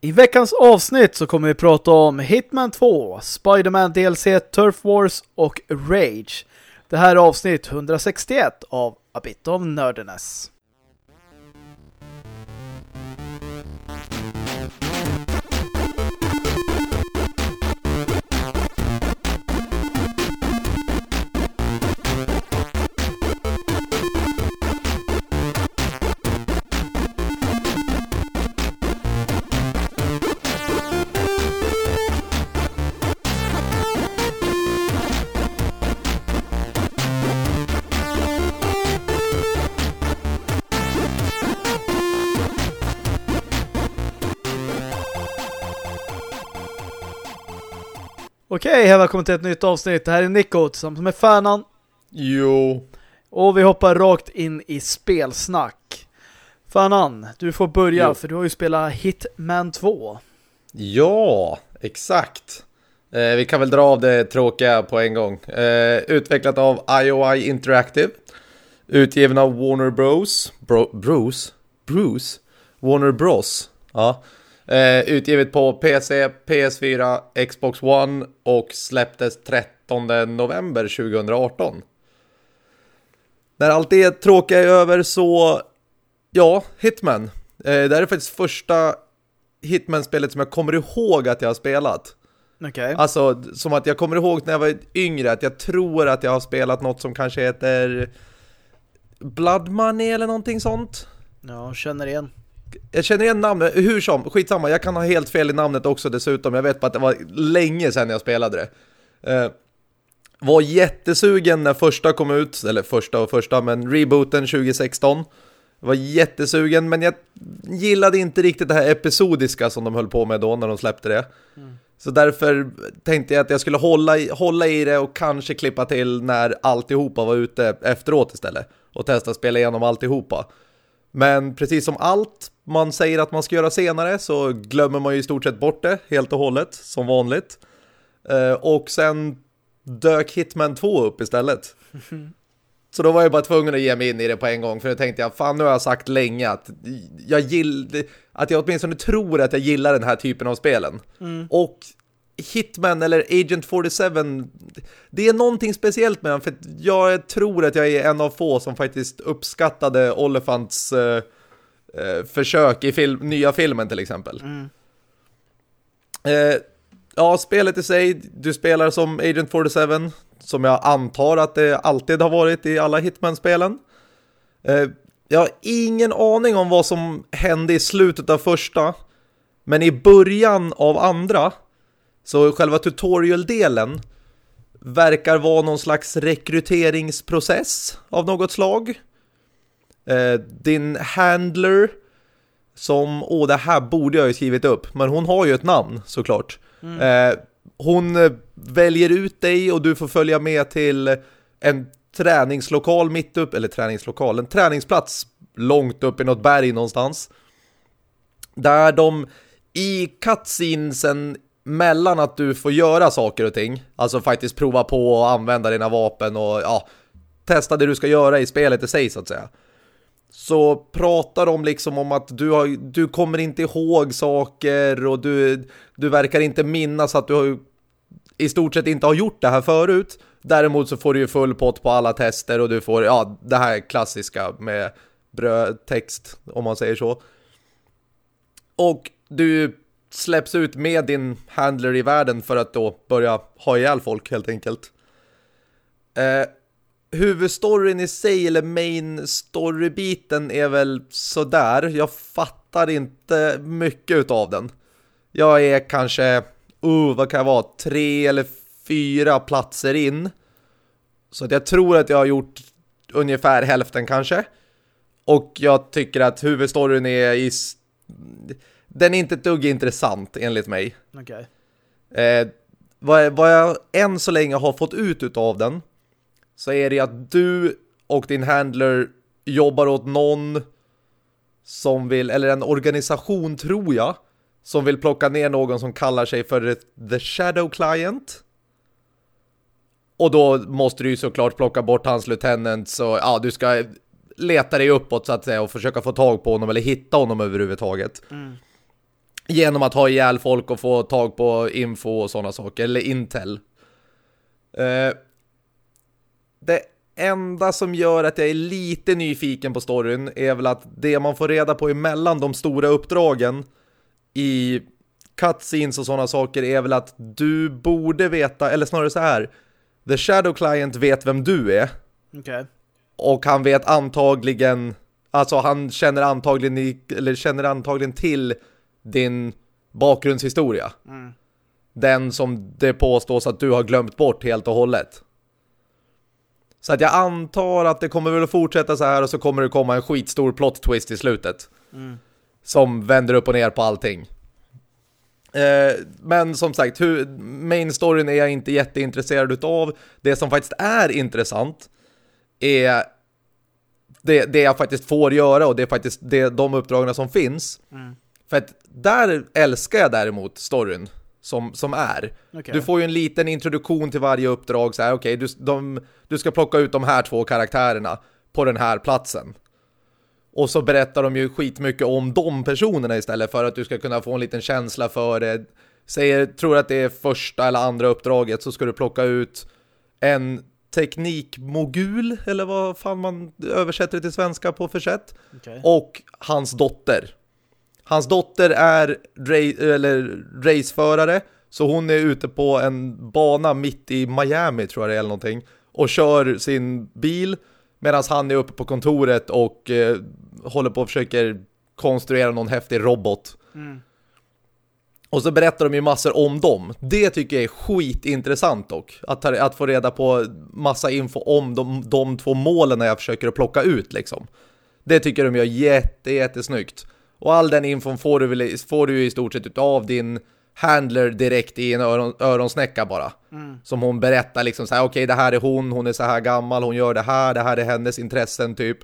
I veckans avsnitt så kommer vi prata om Hitman 2, Spider-Man DLC Turf Wars och Rage. Det här är avsnitt 161 av A Bit of Nerdiness. Okej, hej välkommen till ett nytt avsnitt. Det här är Nico tillsammans med Färnan. Jo. Och vi hoppar rakt in i spelsnack. Färnan, du får börja Jo. för du har ju spelat Hitman 2. Ja, exakt. Eh, vi kan väl dra av det tråkiga på en gång. Eh, utvecklat av IOI Interactive. Utgiven av Warner Bros. Bro Bruce? Bruce? Warner Bros. Ja. Eh, utgivet på PC, PS4, Xbox One och släpptes 13 november 2018. När allt det tråkiga är över så, ja, Hitman. Eh, det här är faktiskt första Hitman-spelet som jag kommer ihåg att jag har spelat. Okej. Alltså, som att jag kommer ihåg när jag var yngre att jag tror att jag har spelat något som kanske heter Blood Money eller någonting sånt. Ja, känner igen. Jag känner igen namnet, hur som, skitsamma, jag kan ha helt fel i namnet också dessutom. Jag vet bara att det var länge sedan jag spelade det. Eh, var jättesugen när första kom ut, eller första och första, men rebooten 2016. Var jättesugen, men jag gillade inte riktigt det här episodiska som de höll på med då när de släppte det. Så därför tänkte jag att jag skulle hålla i, hålla i det och kanske klippa till när alltihopa var ute efteråt istället. Och testa spela igenom alltihopa. Men precis som allt man säger att man ska göra senare så glömmer man ju i stort sett bort det helt och hållet, som vanligt. Eh, och sen dök Hitman 2 upp istället. Så då var jag bara tvungen att ge mig in i det på en gång för då tänkte jag, fan nu har jag sagt länge att jag gill, att jag åtminstone tror att jag gillar den här typen av spelen. Och Hitman eller Agent 47 det är någonting speciellt med den för jag tror att jag är en av få som faktiskt uppskattade Olifants eh, eh, försök i film, nya filmen till exempel. Eh, ja, spelet i sig, du spelar som Agent 47 som jag antar att det alltid har varit i alla Hitman-spelen. Eh, jag har ingen aning om vad som hände i slutet av första, men i början av andra så själva tutorial-delen verkar vara någon slags rekryteringsprocess av något slag. Eh, din handler som, åh det här borde jag ju skrivit upp, men hon har ju ett namn såklart. Eh, hon eh, väljer ut dig och du får följa med till en träningslokal mitt upp, eller träningslokal, en träningsplats långt upp i något berg någonstans. Där de i cutscenesen mellan att du får göra saker och ting, alltså faktiskt prova på att använda dina vapen och ja, testa det du ska göra i spelet i sig så att säga. Så pratar de liksom om att du, har, du kommer inte ihåg saker och du, du verkar inte minnas att du har, i stort sett inte har gjort det här förut. Däremot så får du ju full pott på alla tester och du får ja, det här klassiska med brödtext om man säger så. Och du släpps ut med din handler i världen för att då börja ha ihjäl folk helt enkelt. Eh, huvudstoryn i sig, eller main story-biten är väl sådär. Jag fattar inte mycket utav den. Jag är kanske, uh, vad kan jag vara, tre eller fyra platser in. Så att jag tror att jag har gjort ungefär hälften kanske. Och jag tycker att huvudstoryn är i... Den är inte ett dugg intressant enligt mig. Okej. Eh, vad, vad jag än så länge har fått ut utav den så är det att du och din handler jobbar åt någon som vill, eller en organisation tror jag, som vill plocka ner någon som kallar sig för The Shadow Client. Och då måste du ju såklart plocka bort hans lieutenant så ja, du ska leta dig uppåt så att säga och försöka få tag på honom eller hitta honom överhuvudtaget. Genom att ha ihjäl folk och få tag på info och sådana saker, eller intel. Eh, det enda som gör att jag är lite nyfiken på storyn är väl att det man får reda på emellan de stora uppdragen i cutscenes och sådana saker är väl att du borde veta, eller snarare så här, The Shadow Client vet vem du är. Okej. Okay. Och han vet antagligen, alltså han känner antagligen, eller känner antagligen till din bakgrundshistoria. Mm. Den som det påstås att du har glömt bort helt och hållet. Så att jag antar att det kommer väl att fortsätta så här och så kommer det komma en skitstor plot twist i slutet. Mm. Som vänder upp och ner på allting. Eh, men som sagt, hur, main storyn är jag inte jätteintresserad utav. Det som faktiskt är intressant är det, det jag faktiskt får göra och det är faktiskt det, de uppdragen som finns. Mm. För att där älskar jag däremot storyn som, som är. Okay. Du får ju en liten introduktion till varje uppdrag. Så här, okay, du, de, du ska plocka ut de här två karaktärerna på den här platsen. Och så berättar de ju skitmycket om de personerna istället för att du ska kunna få en liten känsla för det. Säger, tror att det är första eller andra uppdraget så ska du plocka ut en teknikmogul eller vad fan man översätter det till svenska på för sätt. Okay. Och hans dotter. Hans dotter är raceförare så hon är ute på en bana mitt i Miami tror jag det är eller någonting och kör sin bil medan han är uppe på kontoret och eh, håller på och försöker konstruera någon häftig robot. Mm. Och så berättar de ju massor om dem. Det tycker jag är skitintressant dock. Att, att få reda på massa info om de, de två målen jag försöker att plocka ut liksom. Det tycker de gör jätte, jättesnyggt. Och all den infon får du, väl, får du i stort sett av din handler direkt i en öron, öronsnäcka bara. Mm. Som hon berättar liksom så här, okej okay, det här är hon, hon är så här gammal, hon gör det här, det här är hennes intressen typ.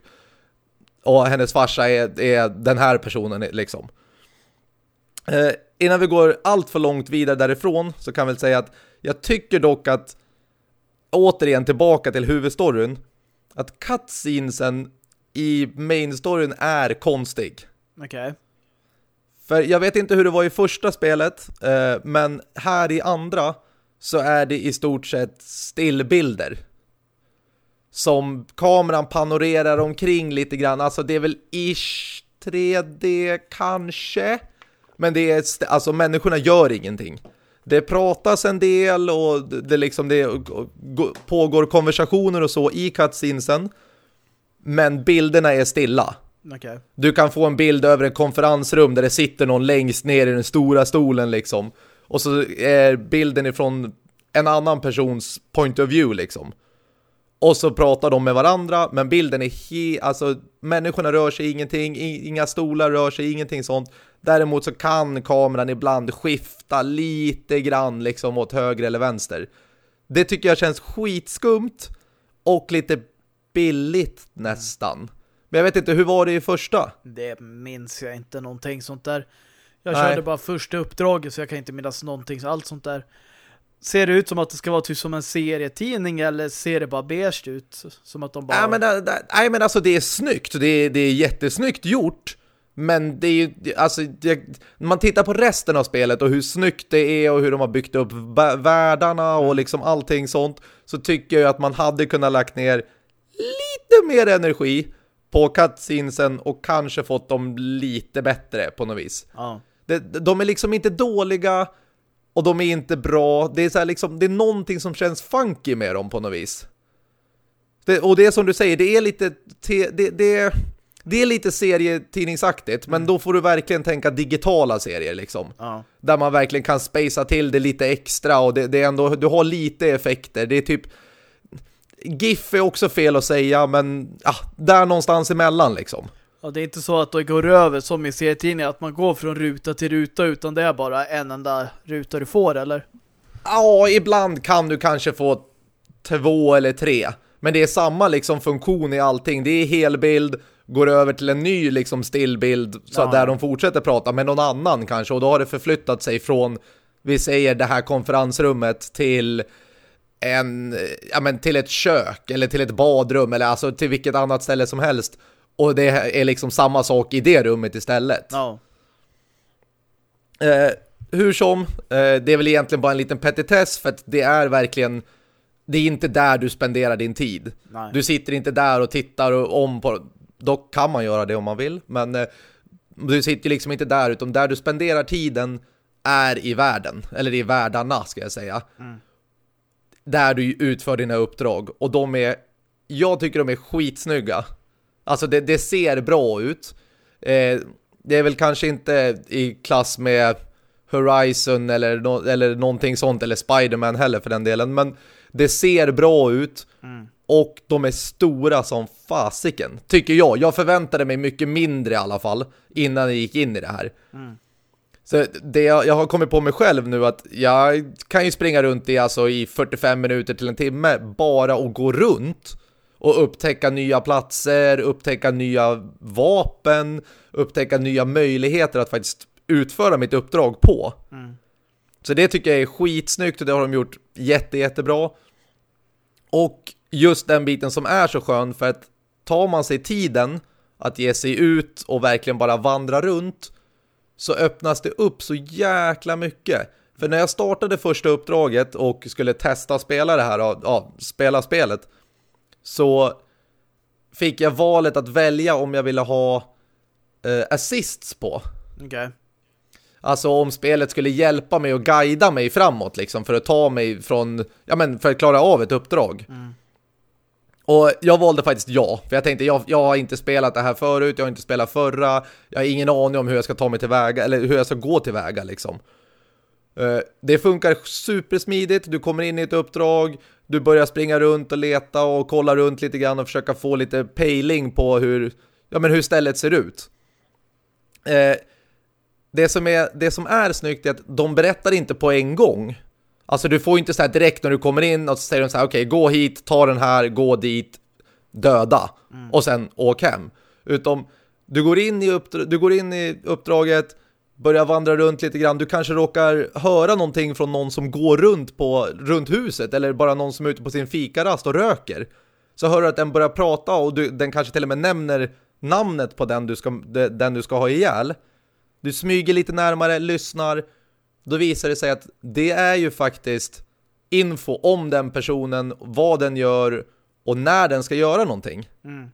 Och hennes farsa är, är den här personen liksom. Eh, innan vi går allt för långt vidare därifrån så kan jag väl säga att jag tycker dock att återigen tillbaka till huvudstoryn att cutscenesen i main storyn är konstig. Okej. Okay. För jag vet inte hur det var i första spelet, eh, men här i andra så är det i stort sett stillbilder. Som kameran panorerar omkring lite grann. Alltså det är väl ish 3D kanske. Men det är, alltså människorna gör ingenting. Det pratas en del och det liksom det pågår konversationer och så i cutscenesen. Men bilderna är stilla. Okay. Du kan få en bild över ett konferensrum där det sitter någon längst ner i den stora stolen liksom. Och så är bilden ifrån en annan persons point of view liksom. Och så pratar de med varandra, men bilden är helt, alltså människorna rör sig ingenting, inga stolar rör sig, ingenting sånt. Däremot så kan kameran ibland skifta lite grann liksom åt höger eller vänster. Det tycker jag känns skitskumt och lite billigt nästan. Men jag vet inte, hur var det i första? Det minns jag inte någonting sånt där. Jag Nej. körde bara första uppdraget så jag kan inte minnas någonting, allt sånt där. Ser det ut som att det ska vara typ som en serietidning eller ser det bara beige ut? Som att de bara... Nej men, nej, men alltså det är snyggt. Det är, det är jättesnyggt gjort. Men det är ju, alltså, det, man tittar på resten av spelet och hur snyggt det är och hur de har byggt upp världarna och liksom allting sånt. Så tycker jag att man hade kunnat lagt ner lite mer energi på cutscenesen och kanske fått dem lite bättre på något vis. Ja. De, de är liksom inte dåliga och de är inte bra. Det är så liksom, det är någonting som känns funky med dem på något vis. Det, och det är som du säger, det är lite te, det, det, det är lite serietidningsaktigt, mm. men då får du verkligen tänka digitala serier liksom. Ja. Där man verkligen kan spacea till det lite extra och det, det är ändå, du har lite effekter. Det är typ GIF är också fel att säga, men ja, där någonstans emellan liksom. Ja, det är inte så att det går över som i serietidningar, att man går från ruta till ruta, utan det är bara en enda ruta du får, eller? Ja, ibland kan du kanske få två eller tre. Men det är samma liksom funktion i allting. Det är helbild, går över till en ny liksom stillbild så ja. där de fortsätter prata med någon annan kanske. Och då har det förflyttat sig från, vi säger det här konferensrummet till en, ja men till ett kök eller till ett badrum eller alltså till vilket annat ställe som helst. Och det är liksom samma sak i det rummet istället. Ja. Eh, hur som, eh, det är väl egentligen bara en liten petitess för att det är verkligen det är inte där du spenderar din tid. Nej. Du sitter inte där och tittar om på dock kan man göra det om man vill, men eh, du sitter liksom inte där utan där du spenderar tiden är i världen, eller i världarna ska jag säga. Mm. Där du utför dina uppdrag och de är jag tycker de är skitsnygga. Alltså det, det ser bra ut. Eh, det är väl kanske inte i klass med Horizon eller, no eller någonting sånt, eller Spiderman heller för den delen, men det ser bra ut mm. och de är stora som fasiken, tycker jag. Jag förväntade mig mycket mindre i alla fall innan jag gick in i det här. Mm. Så det jag, jag, har kommit på mig själv nu att jag kan ju springa runt i, alltså, i 45 minuter till en timme bara och gå runt och upptäcka nya platser, upptäcka nya vapen, upptäcka nya möjligheter att faktiskt utföra mitt uppdrag på. Mm. Så det tycker jag är skitsnyggt och det har de gjort jätte, jättebra. Och just den biten som är så skön för att tar man sig tiden att ge sig ut och verkligen bara vandra runt så öppnas det upp så jäkla mycket. För när jag startade första uppdraget och skulle testa spela det här, ja, spela spelet så fick jag valet att välja om jag ville ha eh, assists på. Okej. Okay. Alltså om spelet skulle hjälpa mig och guida mig framåt liksom för att ta mig från, ja men för att klara av ett uppdrag. Mm. Och jag valde faktiskt ja, för jag tänkte jag, jag har inte spelat det här förut, jag har inte spelat förra, jag har ingen aning om hur jag ska ta mig tillväga, eller hur jag ska gå tillväga liksom. Eh, det funkar supersmidigt, du kommer in i ett uppdrag, du börjar springa runt och leta och kolla runt lite grann och försöka få lite pejling på hur, ja, men hur stället ser ut. Eh, det som, är, det som är snyggt är att de berättar inte på en gång. Alltså du får inte så här direkt när du kommer in och så säger de så här, okej, okay, gå hit, ta den här, gå dit, döda mm. och sen åk hem. Utom du går in i, uppdra du går in i uppdraget, börjar vandra runt lite grann. Du kanske råkar höra någonting från någon som går runt på runt huset eller bara någon som är ute på sin fikarast och röker. Så hör du att den börjar prata och du, den kanske till och med nämner namnet på den du ska, den du ska ha ihjäl. Du smyger lite närmare, lyssnar. Då visar det sig att det är ju faktiskt info om den personen, vad den gör och när den ska göra någonting. Mm.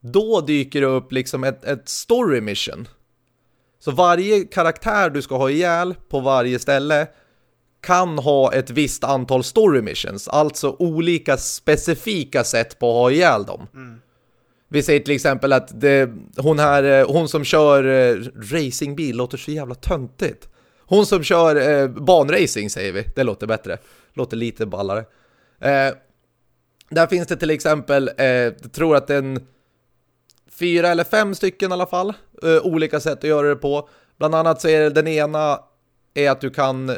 Då dyker det upp liksom ett, ett story mission. Så varje karaktär du ska ha ihjäl på varje ställe kan ha ett visst antal story missions. Alltså olika specifika sätt på att ha ihjäl dem. Mm. Vi säger till exempel att det, hon här, eh, hon som kör eh, racingbil låter så jävla töntigt. Hon som kör eh, banracing säger vi, det låter bättre. Låter lite ballare. Eh, där finns det till exempel, eh, jag tror att en fyra eller fem stycken i alla fall, eh, olika sätt att göra det på. Bland annat så är det den ena är att du kan,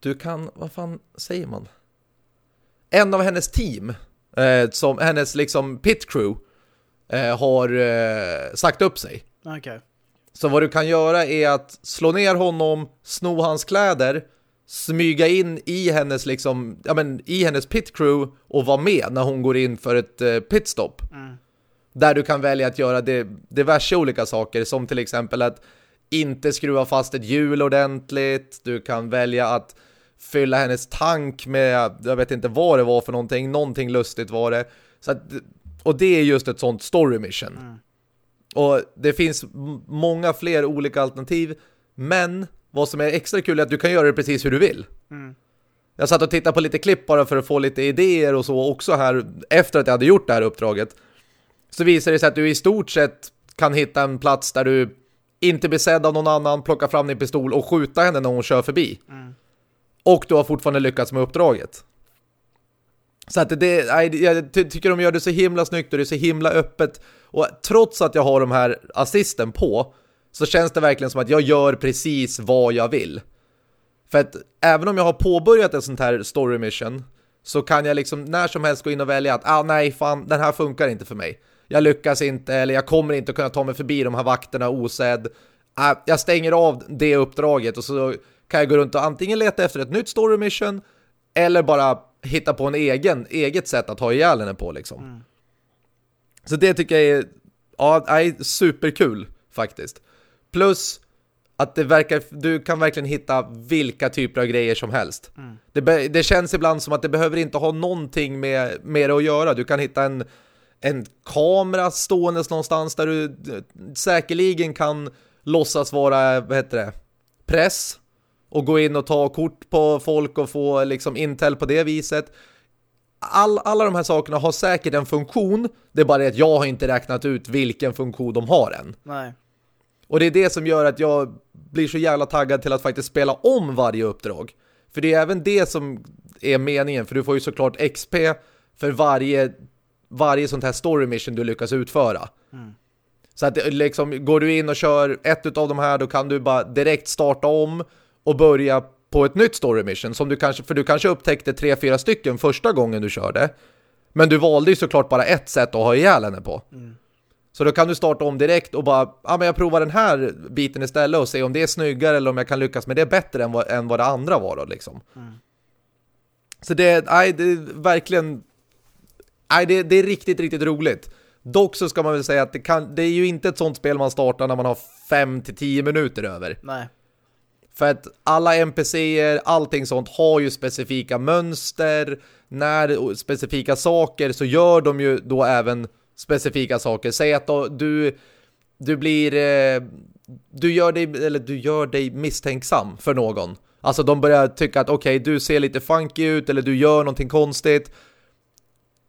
du kan, vad fan säger man? En av hennes team eh, som hennes liksom pit crew eh, har eh, sagt upp sig. Okay. Så vad du kan göra är att slå ner honom, sno hans kläder, smyga in i hennes liksom, ja men i hennes pit crew och vara med när hon går in för ett eh, pitstop. Mm. Där du kan välja att göra det, diverse olika saker som till exempel att inte skruva fast ett hjul ordentligt. Du kan välja att fylla hennes tank med, jag vet inte vad det var för någonting, någonting lustigt var det. Så att, och det är just ett sånt story mission. Mm. Och det finns många fler olika alternativ, men vad som är extra kul är att du kan göra det precis hur du vill. Mm. Jag satt och tittade på lite klipp bara för att få lite idéer och så också här efter att jag hade gjort det här uppdraget. Så visar det sig att du i stort sett kan hitta en plats där du inte blir sedd av någon annan, plocka fram din pistol och skjuta henne när hon kör förbi. Mm. Och du har fortfarande lyckats med uppdraget. Så att det, jag tycker de gör det så himla snyggt och det är så himla öppet. Och trots att jag har de här assisten på så känns det verkligen som att jag gör precis vad jag vill. För att även om jag har påbörjat en sån här story mission så kan jag liksom när som helst gå in och välja att ah nej fan, den här funkar inte för mig. Jag lyckas inte eller jag kommer inte kunna ta mig förbi de här vakterna osedd. Ah, jag stänger av det uppdraget och så kan jag gå runt och antingen leta efter ett nytt story mission eller bara hitta på en egen, eget sätt att ha ihjäl henne på liksom. Mm. Så det tycker jag är, ja, är superkul faktiskt. Plus att det verkar, du kan verkligen hitta vilka typer av grejer som helst. Mm. Det, det, känns ibland som att det behöver inte ha någonting med, med det att göra. Du kan hitta en, en kamera ståendes någonstans där du säkerligen kan låtsas vara, vad heter det, press och gå in och ta kort på folk och få liksom intel på det viset. All, alla de här sakerna har säkert en funktion. Det är bara det att jag har inte räknat ut vilken funktion de har än. Nej. Och det är det som gör att jag blir så jävla taggad till att faktiskt spela om varje uppdrag. För det är även det som är meningen. För du får ju såklart XP för varje, varje sånt här story mission du lyckas utföra. Mm. Så att liksom, går du in och kör ett av de här då kan du bara direkt starta om och börja på ett nytt story mission. Som du kanske, för du kanske upptäckte tre, fyra stycken första gången du körde. Men du valde ju såklart bara ett sätt att ha ihjäl henne på. Mm. Så då kan du starta om direkt och bara, ja men jag provar den här biten istället och se om det är snyggare eller om jag kan lyckas med det bättre än vad, än vad det andra var då liksom. Mm. Så det, nej, det är verkligen, nej det, det är riktigt, riktigt roligt. Dock så ska man väl säga att det, kan, det är ju inte ett sånt spel man startar när man har 5-10 minuter över. Nej. För att alla NPCer, allting sånt har ju specifika mönster. När specifika saker så gör de ju då även specifika saker. Säg att då, du, du blir... Eh, du, gör dig, eller du gör dig misstänksam för någon. Alltså de börjar tycka att okej, okay, du ser lite funky ut eller du gör någonting konstigt.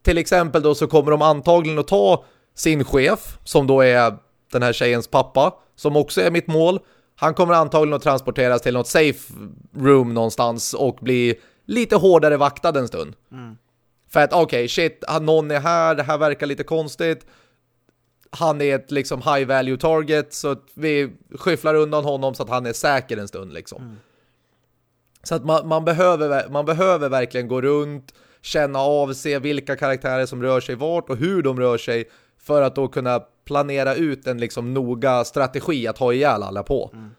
Till exempel då så kommer de antagligen att ta sin chef, som då är den här tjejens pappa, som också är mitt mål. Han kommer antagligen att transporteras till något safe room någonstans och bli lite hårdare vaktad en stund. Mm. För att okej, okay, shit, någon är här, det här verkar lite konstigt. Han är ett liksom high value target så vi skyfflar undan honom så att han är säker en stund liksom. Mm. Så att man, man, behöver, man behöver verkligen gå runt, känna av, se vilka karaktärer som rör sig vart och hur de rör sig för att då kunna planera ut en liksom noga strategi att ha ihjäl alla på. Mm.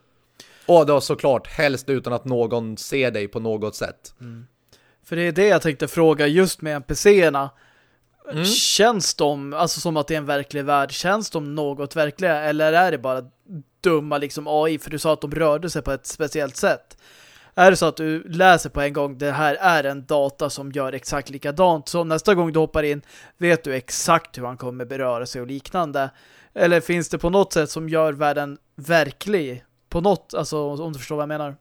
Och då såklart helst utan att någon ser dig på något sätt. Mm. För det är det jag tänkte fråga just med NPCerna. Mm. Känns de, alltså som att det är en verklig värld, känns de något verkliga eller är det bara dumma liksom AI? För du sa att de rörde sig på ett speciellt sätt. Är det så att du läser på en gång det här är en data som gör exakt likadant så nästa gång du hoppar in vet du exakt hur han kommer beröra sig och liknande. Eller finns det på något sätt som gör världen verklig? På något, alltså om du förstår vad jag menar.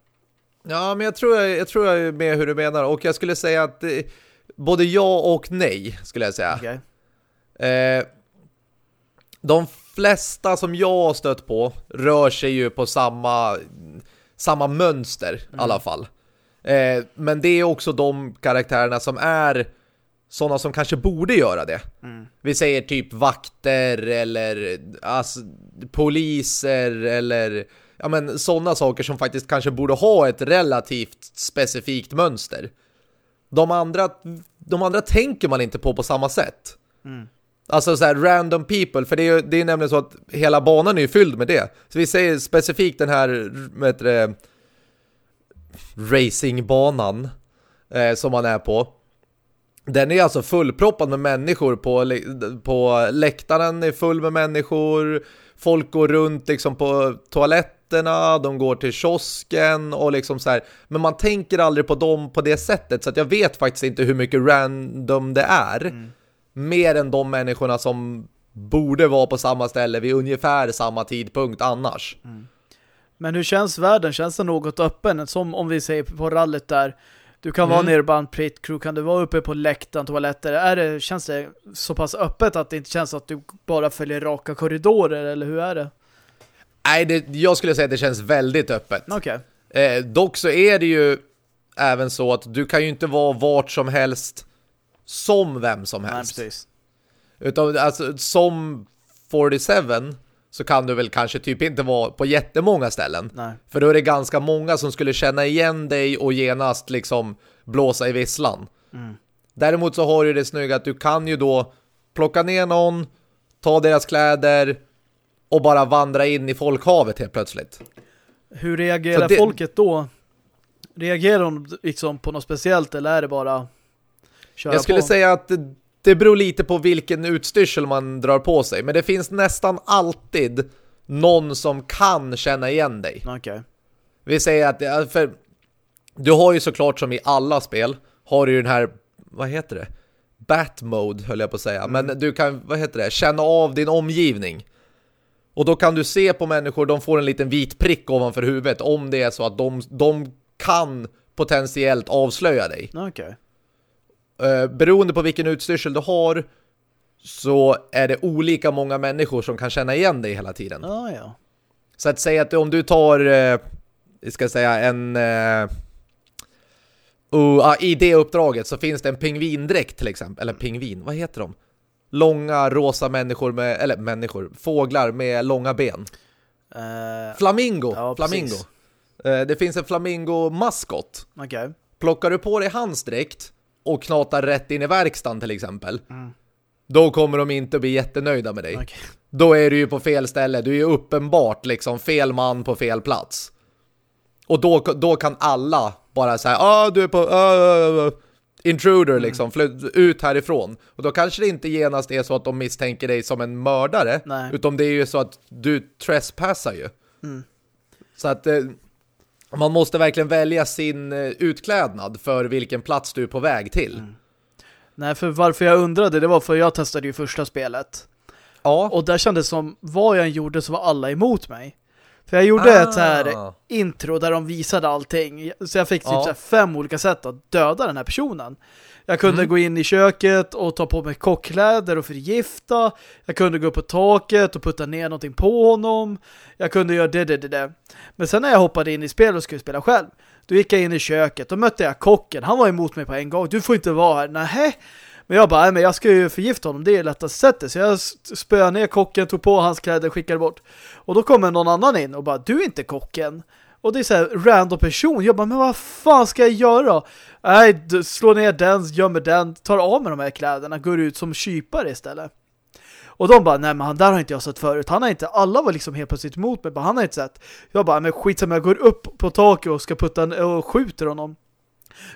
Ja, men jag tror jag, jag tror jag är med hur du menar. Och jag skulle säga att eh, både ja och nej, skulle jag säga. Okay. Eh, de flesta som jag har stött på rör sig ju på samma, samma mönster mm. i alla fall. Eh, men det är också de karaktärerna som är sådana som kanske borde göra det. Mm. Vi säger typ vakter eller alltså, poliser eller ja men sådana saker som faktiskt kanske borde ha ett relativt specifikt mönster. De andra, de andra tänker man inte på på samma sätt. Mm. Alltså så här random people, för det är, det är nämligen så att hela banan är ju fylld med det. Så vi säger specifikt den här, vad heter det, racingbanan eh, som man är på. Den är alltså fullproppad med människor på, på läktaren är full med människor. Folk går runt liksom på toaletterna, de går till kiosken och liksom så här. Men man tänker aldrig på dem på det sättet så att jag vet faktiskt inte hur mycket random det är. Mm. Mer än de människorna som borde vara på samma ställe vid ungefär samma tidpunkt annars. Mm. Men hur känns världen? Känns det något öppen? Som om vi säger på rallet där du kan mm. vara nere på en pit crew, kan du vara uppe på läktaren, toaletter? Är det, känns det så pass öppet att det inte känns att du bara följer raka korridorer, eller hur är det? Nej, det, jag skulle säga att det känns väldigt öppet. Okay. Eh, dock så är det ju även så att du kan ju inte vara vart som helst som vem som helst. Nej, precis. Utan alltså, som 47 så kan du väl kanske typ inte vara på jättemånga ställen. Nej. För då är det ganska många som skulle känna igen dig och genast liksom blåsa i visslan. Mm. Däremot så har du det snygga att du kan ju då plocka ner någon, ta deras kläder, och bara vandra in i folkhavet helt plötsligt. Hur reagerar det... folket då? Reagerar de liksom på något speciellt eller är det bara köra Jag skulle på? säga att det, det beror lite på vilken utstyrsel man drar på sig. Men det finns nästan alltid någon som kan känna igen dig. Okej. Okay. Vi säger att, för du har ju såklart som i alla spel, har du ju den här, vad heter det? Bat mode höll jag på att säga. Mm. Men du kan, vad heter det? Känna av din omgivning. Och då kan du se på människor, de får en liten vit prick ovanför huvudet om det är så att de, de kan potentiellt avslöja dig. Okay. Uh, beroende på vilken utstyrsel du har så är det olika många människor som kan känna igen dig hela tiden. Ah, ja. Så att säga att om du tar, uh, ska säga en... Uh, I det uppdraget så finns det en pingvindräkt till exempel. Eller pingvin, vad heter de? Långa rosa människor med, eller människor, fåglar med långa ben. Uh, flamingo, ja, flamingo. Uh, det finns en flamingo-maskot. Okay. Plockar du på dig hans dräkt och knatar rätt in i verkstaden till exempel. Mm. Då kommer de inte bli jättenöjda med dig. Okay. Då är du ju på fel ställe. Du är ju uppenbart liksom fel man på fel plats. Och då, då kan alla bara säga ah du är på uh, uh, intruder mm. liksom, ut härifrån. Och då kanske det inte genast är så att de misstänker dig som en mördare. Nej. Utan det är ju så att du trespassar ju. Mm. Så att eh, man måste verkligen välja sin eh, utklädnad för vilken plats du är på väg till. Mm. Nej, för varför jag undrade, det var för jag testade ju första spelet. Ja. Och där kändes som, vad jag gjorde så var alla emot mig. För jag gjorde ah. ett så här ah. intro där de visade allting. Så jag fick typ ja. fem olika sätt att döda den här personen. Jag kunde mm. gå in i köket och ta på mig kockkläder och förgifta. Jag kunde gå upp på taket och putta ner någonting på honom. Jag kunde göra det, det, det, det. Men sen när jag hoppade in i spel och skulle spela själv, då gick jag in i köket. Då mötte jag kocken. Han var emot mig på en gång. Du får inte vara här. Nej. Men jag bara, men jag ska ju förgifta honom. Det är lättast sättet. Så jag spöade ner kocken, tog på hans kläder och skickade bort. Och då kommer någon annan in och bara, du är inte kocken. Och det är så här random person. Jag bara, men vad fan ska jag göra? Nej, slå ner den, gömmer den, tar av mig de här kläderna, går ut som kypare istället. Och de bara, nej men han där har inte jag sett förut. Han har inte, alla var liksom helt plötsligt emot mig. Bara, han har inte sett. Jag bara, men skit som jag går upp på taket och ska putta en, och skjuter honom.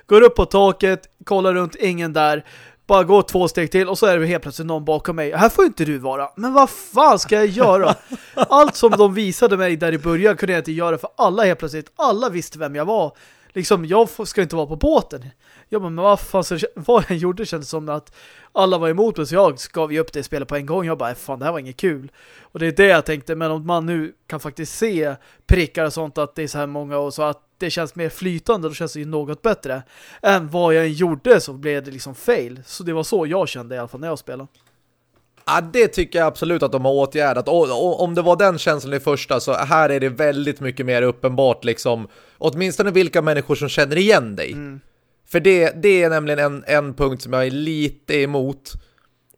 Går upp på taket, kollar runt, ingen där. Bara går två steg till och så är det helt plötsligt någon bakom mig. Här får inte du vara. Men vad fan ska jag göra? Allt som de visade mig där i början kunde jag inte göra för alla helt plötsligt. Alla visste vem jag var. Liksom, jag ska inte vara på båten. Jag bara, men vad fan, så, vad jag gjorde kändes som att alla var emot mig så jag gav ju upp det spelet på en gång. Jag bara, fan det här var inget kul. Och det är det jag tänkte, men om man nu kan faktiskt se prickar och sånt att det är så här många och så att det känns mer flytande, då känns det ju något bättre. Än vad jag gjorde så blev det liksom fail. Så det var så jag kände i alla fall när jag spelade. Ja, det tycker jag absolut att de har åtgärdat. Och, och, om det var den känslan i första så här är det väldigt mycket mer uppenbart liksom, åtminstone vilka människor som känner igen dig. Mm. För det, det är nämligen en, en punkt som jag är lite emot.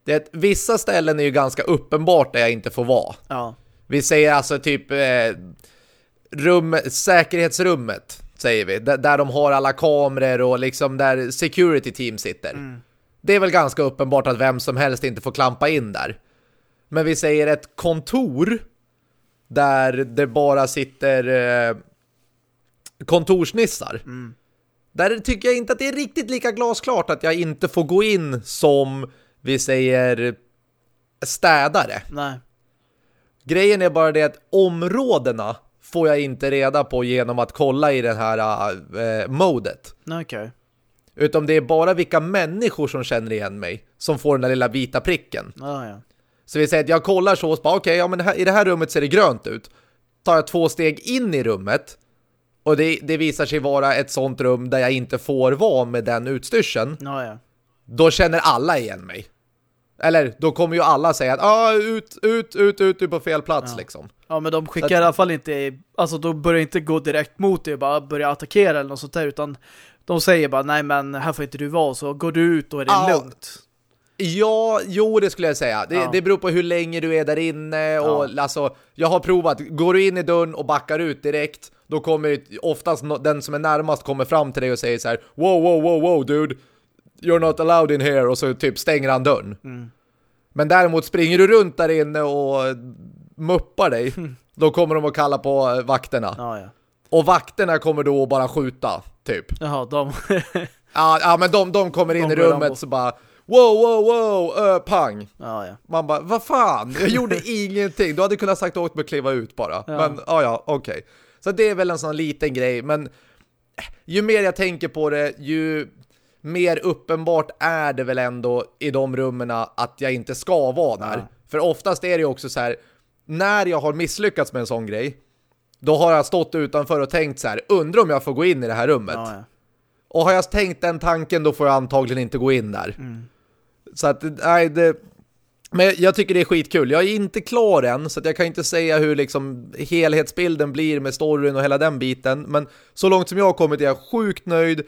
Det är att vissa ställen är ju ganska uppenbart där jag inte får vara. Ja. Vi säger alltså typ eh, rum, säkerhetsrummet, säger vi. Där, där de har alla kameror och liksom där security team sitter. Mm. Det är väl ganska uppenbart att vem som helst inte får klampa in där. Men vi säger ett kontor där det bara sitter eh, kontorsnissar. Mm. Där tycker jag inte att det är riktigt lika glasklart att jag inte får gå in som vi säger städare. Nej. Grejen är bara det att områdena får jag inte reda på genom att kolla i den här äh, modet. Okay. Utan det är bara vilka människor som känner igen mig som får den där lilla vita pricken. Ah, ja. Så vi säger att jag kollar så och bara okej, okay, ja men här, i det här rummet ser det grönt ut. Tar jag två steg in i rummet och det, det visar sig vara ett sånt rum där jag inte får vara med den utstyrseln. Ah, ja. Då känner alla igen mig. Eller då kommer ju alla säga att ah, ut, ut, ut, ut, ut på fel plats ja. liksom. Ja, men de skickar att, i alla fall inte, alltså de börjar inte gå direkt mot dig och bara börja attackera eller något sånt där, utan de säger bara, nej men här får inte du vara, så går du ut och är det ja, lugnt. Ja, jo det skulle jag säga. Det, ja. det beror på hur länge du är där inne och ja. alltså, jag har provat, går du in i dörren och backar ut direkt, då kommer oftast den som är närmast kommer fram till dig och säger så här, wow, wow, wow, wow, dude, you're not allowed in here, och så typ stänger han dörren. Mm. Men däremot springer du runt där inne och muppar dig, då kommer de att kalla på vakterna. Ja, ja. Och vakterna kommer då bara skjuta, typ. Jaha, de... ja, ja, men de, de kommer in de i rummet så bara wow, wow, wow, uh, pang. Ja, ja. Man bara, vad fan? Jag gjorde ingenting. Du hade kunnat sagt åt mig att kliva ut bara. Ja. Men, ja, ja, okej. Okay. Så det är väl en sån liten grej, men ju mer jag tänker på det, ju mer uppenbart är det väl ändå i de rummen att jag inte ska vara där. Ja. För oftast är det ju också så här, när jag har misslyckats med en sån grej, då har jag stått utanför och tänkt så här, undrar om jag får gå in i det här rummet. Ja, ja. Och har jag tänkt den tanken, då får jag antagligen inte gå in där. Mm. Så att, nej, det... Men jag tycker det är skitkul. Jag är inte klar än, så jag kan inte säga hur liksom helhetsbilden blir med storyn och hela den biten. Men så långt som jag har kommit är jag sjukt nöjd.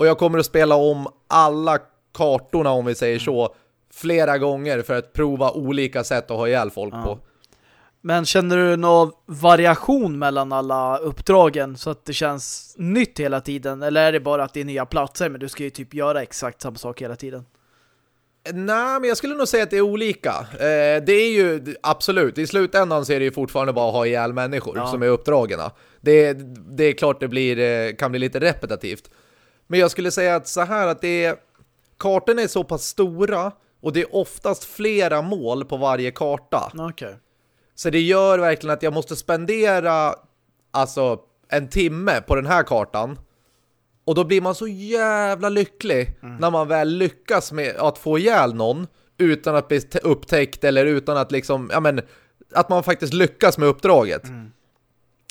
Och jag kommer att spela om alla kartorna, om vi säger så, flera gånger för att prova olika sätt att ha ihjäl folk ja. på. Men känner du någon variation mellan alla uppdragen så att det känns nytt hela tiden? Eller är det bara att det är nya platser men du ska ju typ göra exakt samma sak hela tiden? Nej, men jag skulle nog säga att det är olika. Eh, det är ju absolut, i slutändan så är det ju fortfarande bara att ha ihjäl människor ja. som är uppdragena. Det, det är klart det blir, eh, kan bli lite repetitivt. Men jag skulle säga att så här att det är, kartorna är så pass stora och det är oftast flera mål på varje karta. Okay. Så det gör verkligen att jag måste spendera alltså en timme på den här kartan. Och då blir man så jävla lycklig mm. när man väl lyckas med att få ihjäl någon utan att bli upptäckt eller utan att liksom, ja men, att man faktiskt lyckas med uppdraget. Mm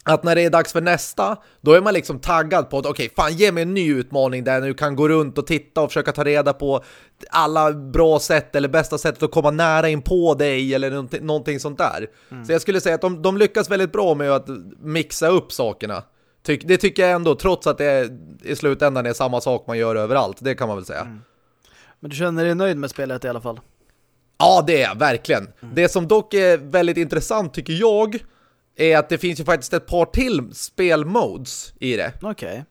att när det är dags för nästa, då är man liksom taggad på att okej, okay, fan ge mig en ny utmaning där du kan gå runt och titta och försöka ta reda på alla bra sätt eller bästa sättet att komma nära in på dig eller någonting, någonting sånt där. Mm. Så jag skulle säga att de, de lyckas väldigt bra med att mixa upp sakerna. Ty, det tycker jag ändå, trots att det är, i slutändan är samma sak man gör överallt, det kan man väl säga. Mm. Men du känner dig nöjd med spelet i alla fall? Ja, det är jag, verkligen. Mm. Det som dock är väldigt intressant tycker jag är att det finns ju faktiskt ett par till spelmodes i det. Okej.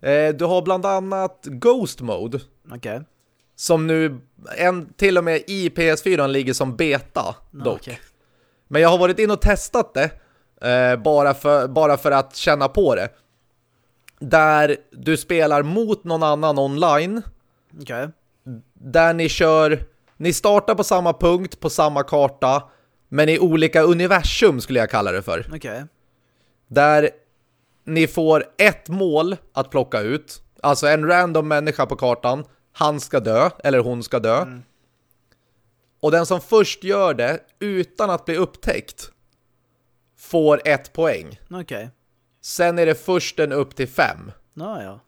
Okay. Eh, du har bland annat Ghost Mode. Okej. Okay. Som nu en, till och med i PS4 ligger som beta dock. Okay. Men jag har varit in och testat det eh, bara, för, bara för att känna på det. Där du spelar mot någon annan online. Okej. Där ni kör, ni startar på samma punkt på samma karta men i olika universum skulle jag kalla det för. Okej. Okay. Där ni får ett mål att plocka ut. Alltså en random människa på kartan. Han ska dö, eller hon ska dö. Mm. Och den som först gör det utan att bli upptäckt får ett poäng. Okej. Okay. Sen är det först en upp till fem. Ah, ja.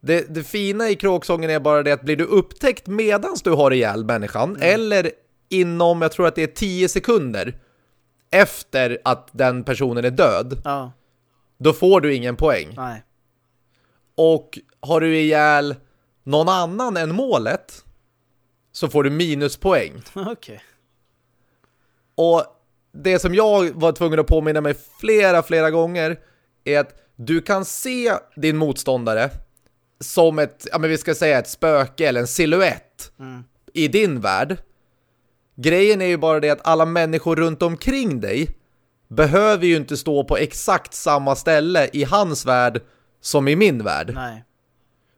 Det, det fina i kråksången är bara det att blir du upptäckt medans du har ihjäl människan mm. eller inom, jag tror att det är 10 sekunder efter att den personen är död. Ja. Då får du ingen poäng. Nej. Och har du ihjäl någon annan än målet så får du minuspoäng. Okej. Okay. Och det som jag var tvungen att påminna mig flera, flera gånger är att du kan se din motståndare som ett, ja men vi ska säga ett spöke eller en siluett mm. i din värld. Grejen är ju bara det att alla människor runt omkring dig behöver ju inte stå på exakt samma ställe i hans värld som i min värld. Nej.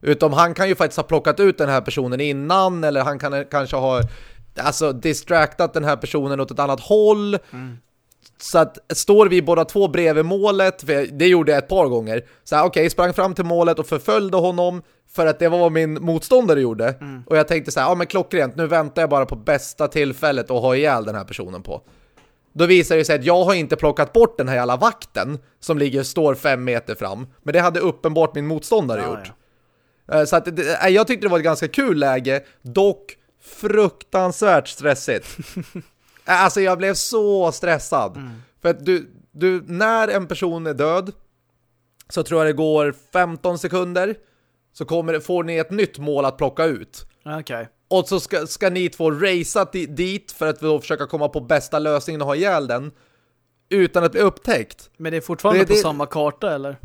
Utom han kan ju faktiskt ha plockat ut den här personen innan eller han kan kanske ha alltså distractat den här personen åt ett annat håll. Mm. Så att står vi båda två bredvid målet, det gjorde jag ett par gånger. Så okej, okay, sprang fram till målet och förföljde honom för att det var vad min motståndare gjorde. Mm. Och jag tänkte så här, ja men klockrent, nu väntar jag bara på bästa tillfället att ha ihjäl den här personen på. Då visar det sig att jag har inte plockat bort den här jävla vakten som ligger står fem meter fram. Men det hade uppenbart min motståndare ah, gjort. Ja. Eh, så att det, jag tyckte det var ett ganska kul läge, dock fruktansvärt stressigt. alltså jag blev så stressad. Mm. För att du, du, när en person är död så tror jag det går 15 sekunder så kommer, får ni ett nytt mål att plocka ut. Okay. Och så ska, ska ni två racea dit för att då försöka komma på bästa lösningen och ha ihjäl den utan att bli upptäckt. Men det är fortfarande det, på det, samma karta, eller?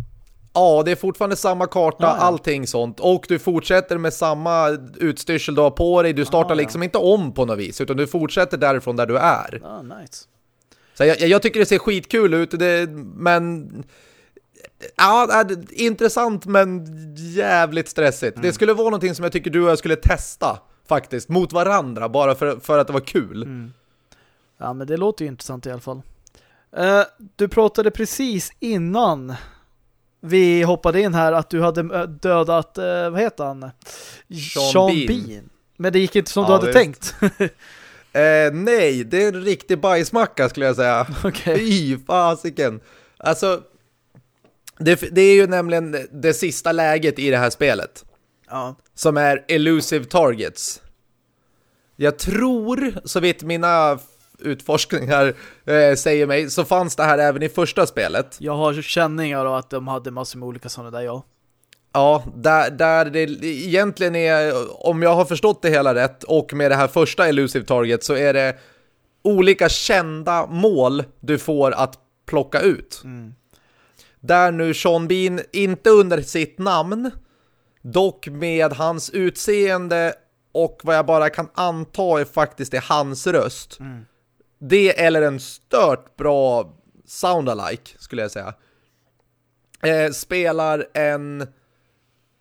Ja, det är fortfarande samma karta, ah, ja. allting sånt. Och du fortsätter med samma utstyrsel du har på dig. Du startar ah, liksom ja. inte om på något vis, utan du fortsätter därifrån där du är. Ah, nice. Så jag, jag tycker det ser skitkul ut, det, men Ja, intressant men jävligt stressigt. Mm. Det skulle vara någonting som jag tycker du och jag skulle testa faktiskt, mot varandra, bara för, för att det var kul. Mm. Ja, men det låter ju intressant i alla fall. Uh, du pratade precis innan vi hoppade in här att du hade dödat, uh, vad heter han? Sean, Sean Bean. Bean. Men det gick inte som ja, du hade visst. tänkt. uh, nej, det är en riktig bajsmacka skulle jag säga. Okay. Fy fasiken. Alltså, det, det, är ju nämligen det sista läget i det här spelet. Ja. Som är elusive targets. Jag tror, så vitt mina utforskningar eh, säger mig, så fanns det här även i första spelet. Jag har känningar av att de hade massor med olika sådana där, ja. Ja, där, där det egentligen är, om jag har förstått det hela rätt, och med det här första elusive target så är det olika kända mål du får att plocka ut. Mm. Där nu Sean Bean, inte under sitt namn, dock med hans utseende och vad jag bara kan anta är faktiskt är hans röst. Mm. Det eller en stört bra sound-alike skulle jag säga. Eh, spelar en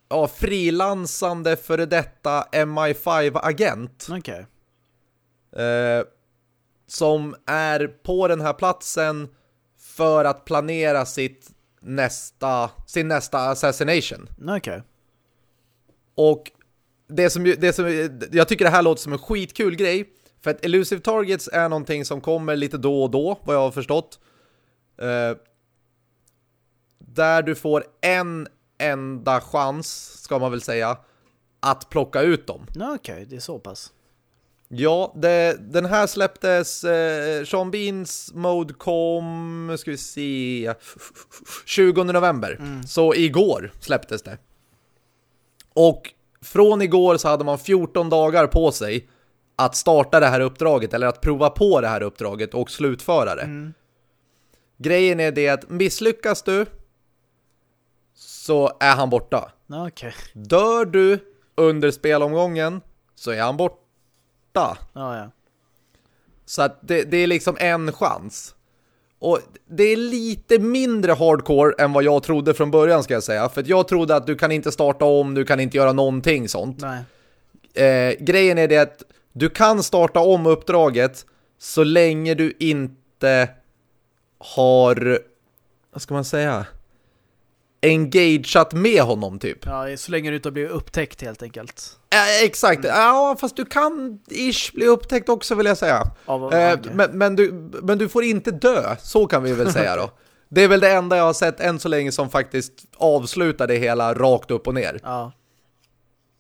ja, frilansande före detta MI5-agent. Okay. Eh, som är på den här platsen för att planera sitt nästa, sin nästa assassination. Okej. Okay. Och det som, det som, jag tycker det här låter som en skitkul grej. För att Elusive Targets är någonting som kommer lite då och då, vad jag har förstått. Uh, där du får en enda chans, ska man väl säga, att plocka ut dem. Okej, okay, det är så pass. Ja, det, den här släpptes, eh, Sean Beans mode kom, ska vi se, 20 november. Mm. Så igår släpptes det. Och från igår så hade man 14 dagar på sig att starta det här uppdraget eller att prova på det här uppdraget och slutföra det. Mm. Grejen är det att misslyckas du så är han borta. Okay. Dör du under spelomgången så är han borta. Ja, ja. Så att det, det är liksom en chans. Och det är lite mindre hardcore än vad jag trodde från början ska jag säga. För jag trodde att du kan inte starta om, du kan inte göra någonting sånt. Eh, grejen är det att du kan starta om uppdraget så länge du inte har, vad ska man säga, engageat med honom typ. Ja, så länge du inte blir upptäckt helt enkelt. Ja, exakt. Mm. Ja, fast du kan ish bli upptäckt också vill jag säga. Ja, okay. men, men, du, men du får inte dö, så kan vi väl säga då. Det är väl det enda jag har sett än så länge som faktiskt avslutar det hela rakt upp och ner. Ja.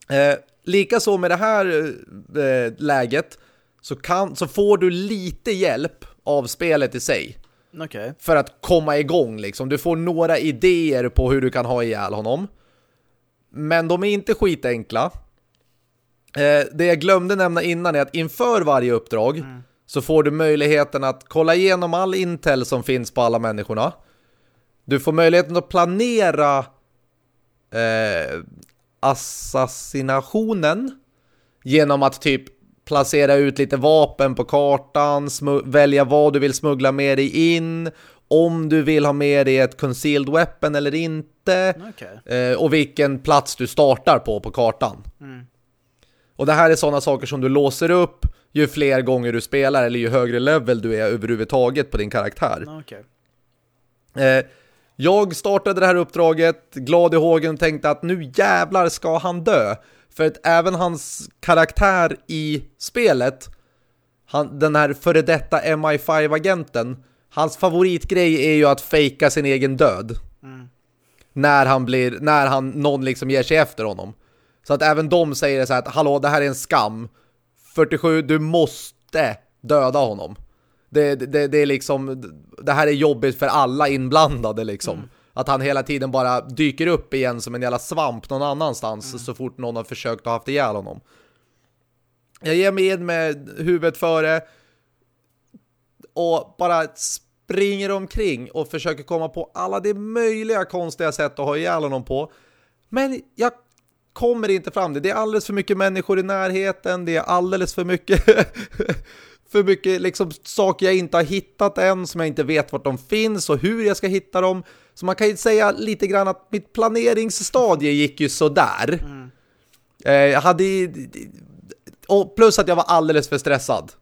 Eh, Likaså med det här eh, läget så, kan, så får du lite hjälp av spelet i sig. Okay. För att komma igång liksom. Du får några idéer på hur du kan ha ihjäl honom. Men de är inte skitenkla. Eh, det jag glömde nämna innan är att inför varje uppdrag mm. så får du möjligheten att kolla igenom all intel som finns på alla människorna. Du får möjligheten att planera eh, assassinationen genom att typ placera ut lite vapen på kartan, välja vad du vill smuggla med dig in, om du vill ha med dig ett concealed weapon eller inte okay. eh, och vilken plats du startar på på kartan. Mm. Och det här är sådana saker som du låser upp ju fler gånger du spelar eller ju högre level du är överhuvudtaget på din karaktär. Okay. Eh, jag startade det här uppdraget glad i hågen tänkte att nu jävlar ska han dö. För att även hans karaktär i spelet, han, den här före detta MI5-agenten, hans favoritgrej är ju att fejka sin egen död. Mm. När han blir, när han, någon liksom ger sig efter honom. Så att även de säger så här att, hallå det här är en skam. 47, du måste döda honom. Det, det, det är liksom det här är jobbigt för alla inblandade liksom. Mm. Att han hela tiden bara dyker upp igen som en jävla svamp någon annanstans mm. så fort någon har försökt att haft ihjäl honom. Jag ger mig in med huvudet före och bara springer omkring och försöker komma på alla de möjliga konstiga sätt att ha ihjäl honom på. Men jag kommer inte fram det. Det är alldeles för mycket människor i närheten. Det är alldeles för mycket för mycket liksom, saker jag inte har hittat än, som jag inte vet vart de finns och hur jag ska hitta dem. Så man kan ju säga lite grann att mitt planeringsstadie gick ju sådär. Mm. Eh, jag hade och plus att jag var alldeles för stressad.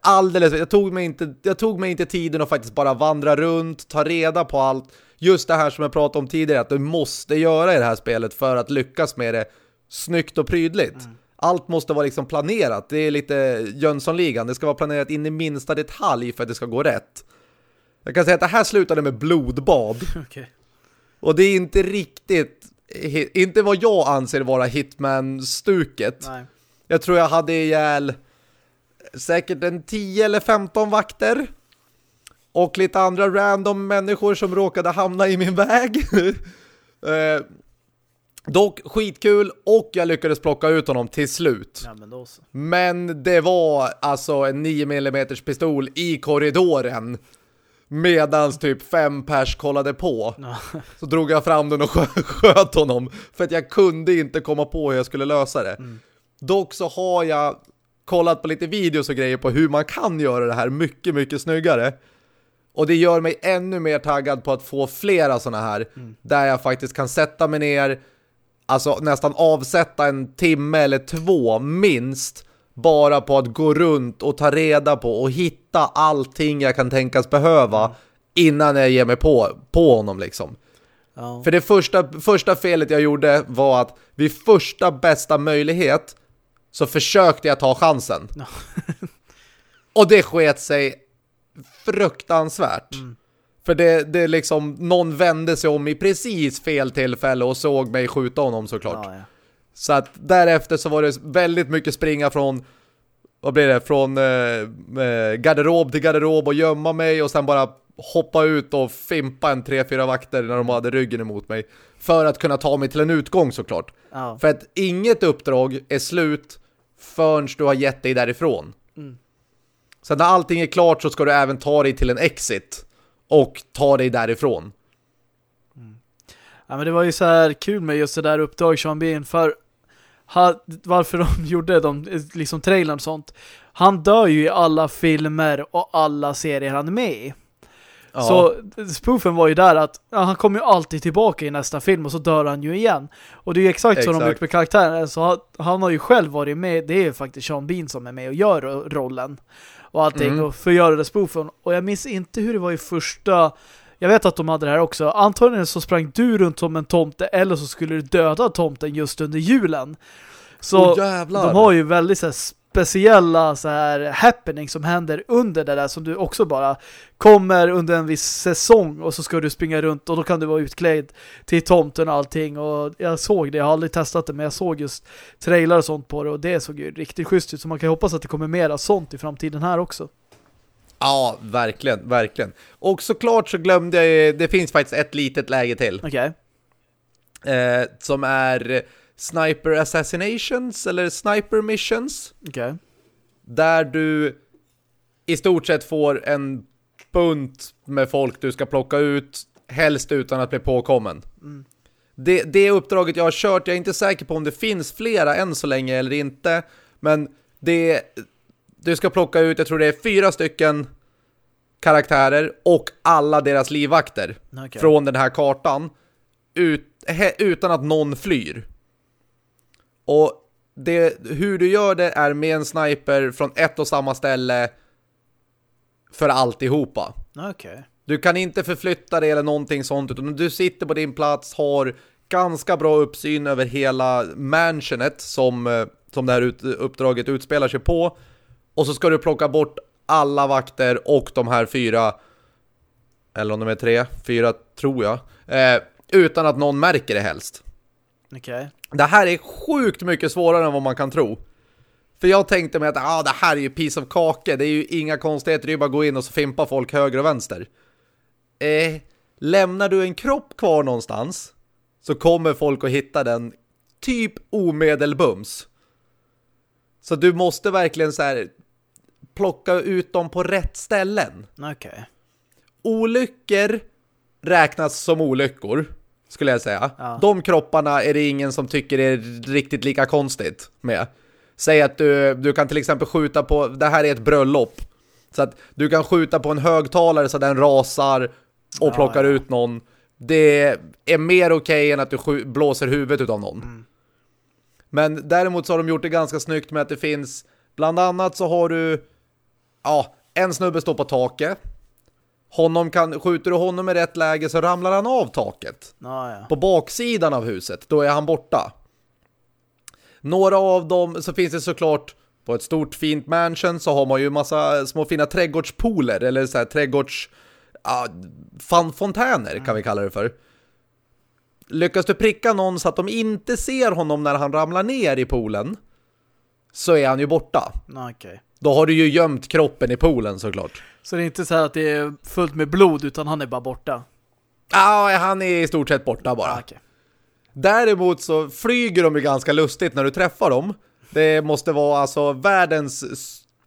Alldeles, jag tog, mig inte, jag tog mig inte tiden att faktiskt bara vandra runt, ta reda på allt. Just det här som jag pratade om tidigare, att du måste göra i det här spelet för att lyckas med det snyggt och prydligt. Mm. Allt måste vara liksom planerat. Det är lite Jönssonligan. Det ska vara planerat in i minsta detalj för att det ska gå rätt. Jag kan säga att det här slutade med blodbad. Okay. Och det är inte riktigt, inte vad jag anser vara Hitman-stuket. Jag tror jag hade ihjäl säkert en 10 eller 15 vakter. Och lite andra random människor som råkade hamna i min väg. dock skitkul och jag lyckades plocka ut honom till slut. Ja, men, men, det var alltså en 9 mm pistol i korridoren. Medans typ fem pers kollade på. Ja. Så drog jag fram den och sköt honom. För att jag kunde inte komma på hur jag skulle lösa det. Mm. Dock så har jag kollat på lite videos och grejer på hur man kan göra det här mycket, mycket snyggare. Och det gör mig ännu mer taggad på att få flera sådana här. Mm. Där jag faktiskt kan sätta mig ner, alltså nästan avsätta en timme eller två minst. Bara på att gå runt och ta reda på och hitta allting jag kan tänkas behöva. Innan jag ger mig på, på honom liksom. Oh. För det första, första felet jag gjorde var att vid första bästa möjlighet så försökte jag ta chansen. No. och det sket sig fruktansvärt. Mm. För det, det liksom, någon vände sig om i precis fel tillfälle och såg mig skjuta honom såklart. Ja, ja. Så att därefter så var det väldigt mycket springa från, vad blir det, från eh, eh, garderob till garderob och gömma mig och sen bara hoppa ut och fimpa en tre fyra vakter när de hade ryggen emot mig. För att kunna ta mig till en utgång såklart. Ja. För att inget uppdrag är slut förrän du har gett dig därifrån. Mm. Så när allting är klart så ska du även ta dig till en exit och ta dig därifrån. Mm. Ja, men det var ju så här kul med just det där uppdrag Sean Bean för ha, varför de gjorde de, liksom trailern och sånt. Han dör ju i alla filmer och alla serier han är med i. Ja. Så spoofen var ju där att ja, han kommer ju alltid tillbaka i nästa film och så dör han ju igen. Och det är ju exakt, exakt. så de gjort med karaktären. Så han, han, har ju själv varit med, det är ju faktiskt Sean Bean som är med och gör rollen och allting mm. och förgöra det spoofen. Och jag minns inte hur det var i första... Jag vet att de hade det här också. Antagligen så sprang du runt som en tomte eller så skulle du döda tomten just under julen. Så oh, de har ju väldigt så här, speciella så här happening som händer under det där som du också bara kommer under en viss säsong och så ska du springa runt och då kan du vara utklädd till tomten och allting och jag såg det, jag har aldrig testat det men jag såg just trailer och sånt på det och det såg ju riktigt schysst ut så man kan ju hoppas att det kommer mera sånt i framtiden här också. Ja, verkligen, verkligen. Och såklart så glömde jag, det finns faktiskt ett litet läge till. Okej. Okay. Eh, som är Sniper Assassinations eller Sniper Missions. Okay. Där du i stort sett får en bunt med folk du ska plocka ut, helst utan att bli påkommen. Mm. Det, det uppdraget jag har kört, jag är inte säker på om det finns flera än så länge eller inte, men det du ska plocka ut, jag tror det är fyra stycken karaktärer och alla deras livvakter okay. från den här kartan ut, he, utan att någon flyr. Och det, hur du gör det är med en sniper från ett och samma ställe för alltihopa. Okay. Du kan inte förflytta dig eller någonting sånt utan du sitter på din plats, har ganska bra uppsyn över hela mansionet som, eh, som det här uppdraget utspelar sig på. Och så ska du plocka bort alla vakter och de här fyra eller om de är tre, fyra tror jag eh, utan att någon märker det helst. Okay. Det här är sjukt mycket svårare än vad man kan tro. För jag tänkte mig att ah, det här är ju piece of kake. Det är ju inga konstigheter. Det är bara att gå in och så fimpa folk höger och vänster. Eh, lämnar du en kropp kvar någonstans så kommer folk att hitta den typ omedelbums. Så du måste verkligen så här plocka ut dem på rätt ställen. Okej. Okay. Olyckor räknas som olyckor skulle jag säga. Ja. De kropparna är det ingen som tycker är riktigt lika konstigt med. Säg att du, du kan till exempel skjuta på, det här är ett bröllop. Så att du kan skjuta på en högtalare så den rasar och ja, plockar ja. ut någon. Det är mer okej okay än att du blåser huvudet av någon. Mm. Men däremot så har de gjort det ganska snyggt med att det finns, bland annat så har du, ja, en snubbe står på taket. Honom kan, skjuter du honom i rätt läge så ramlar han av taket. Ah, ja. På baksidan av huset, då är han borta. Några av dem, så finns det såklart på ett stort fint mansion så har man ju massa små fina trädgårdspooler eller så här trädgårds ja, fontäner kan vi kalla det för. Lyckas du pricka någon så att de inte ser honom när han ramlar ner i poolen så är han ju borta. Okay. Då har du ju gömt kroppen i poolen såklart. Så det är inte så att det är fullt med blod utan han är bara borta? Ja, han är i stort sett borta bara. Ah, okay. Däremot så flyger de ju ganska lustigt när du träffar dem. Det måste vara alltså världens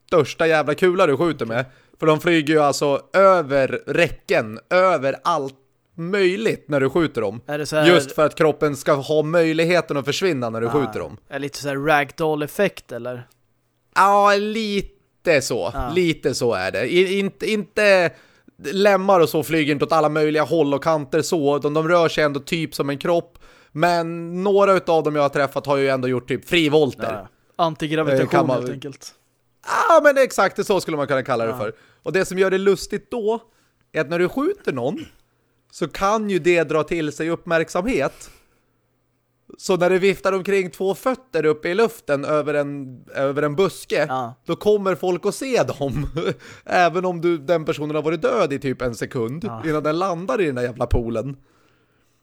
största jävla kula du skjuter med. För de flyger ju alltså över räcken, över allt möjligt när du skjuter dem. Här... Just för att kroppen ska ha möjligheten att försvinna när du ah, skjuter dem. Är lite så här ragdoll-effekt eller? Ja, lite så. Ah. Lite så är det. Inte, inte lämmar och så flyger inte åt alla möjliga håll och kanter så. De, de rör sig ändå typ som en kropp. Men några av dem jag har träffat har ju ändå gjort typ frivolter. Ja. Antigravitation eh, man... helt enkelt. Ja, men exakt så skulle man kunna kalla det ja. för. Och det som gör det lustigt då är att när du skjuter någon så kan ju det dra till sig uppmärksamhet. Så när du viftar omkring två fötter uppe i luften över en, över en buske, ja. då kommer folk att se dem. Även om du, den personen har varit död i typ en sekund ja. innan den landar i den där jävla poolen.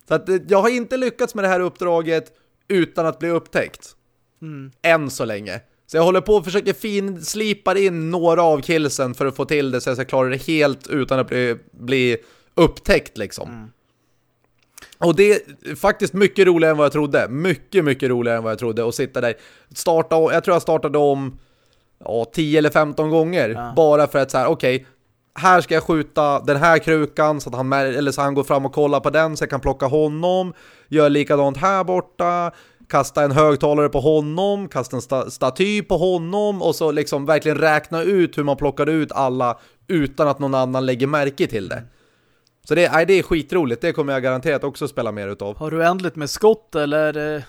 Så att eh, jag har inte lyckats med det här uppdraget utan att bli upptäckt. Mm. Än så länge. Så jag håller på och försöker finslipa in några av killsen för att få till det så jag ska klara det helt utan att bli, bli upptäckt liksom. Mm. Och det är faktiskt mycket roligare än vad jag trodde. Mycket, mycket roligare än vad jag trodde att sitta där. Starta, jag tror jag startade om ja, 10 eller 15 gånger. Ja. Bara för att så här, okej, okay, här ska jag skjuta den här krukan så att han, eller så han går fram och kollar på den så jag kan plocka honom. Gör likadant här borta. Kasta en högtalare på honom, kasta en sta staty på honom och så liksom verkligen räkna ut hur man plockar ut alla utan att någon annan lägger märke till det. Så det, nej, det är skitroligt, det kommer jag garanterat också spela mer utav. Har du ändligt med skott eller eh,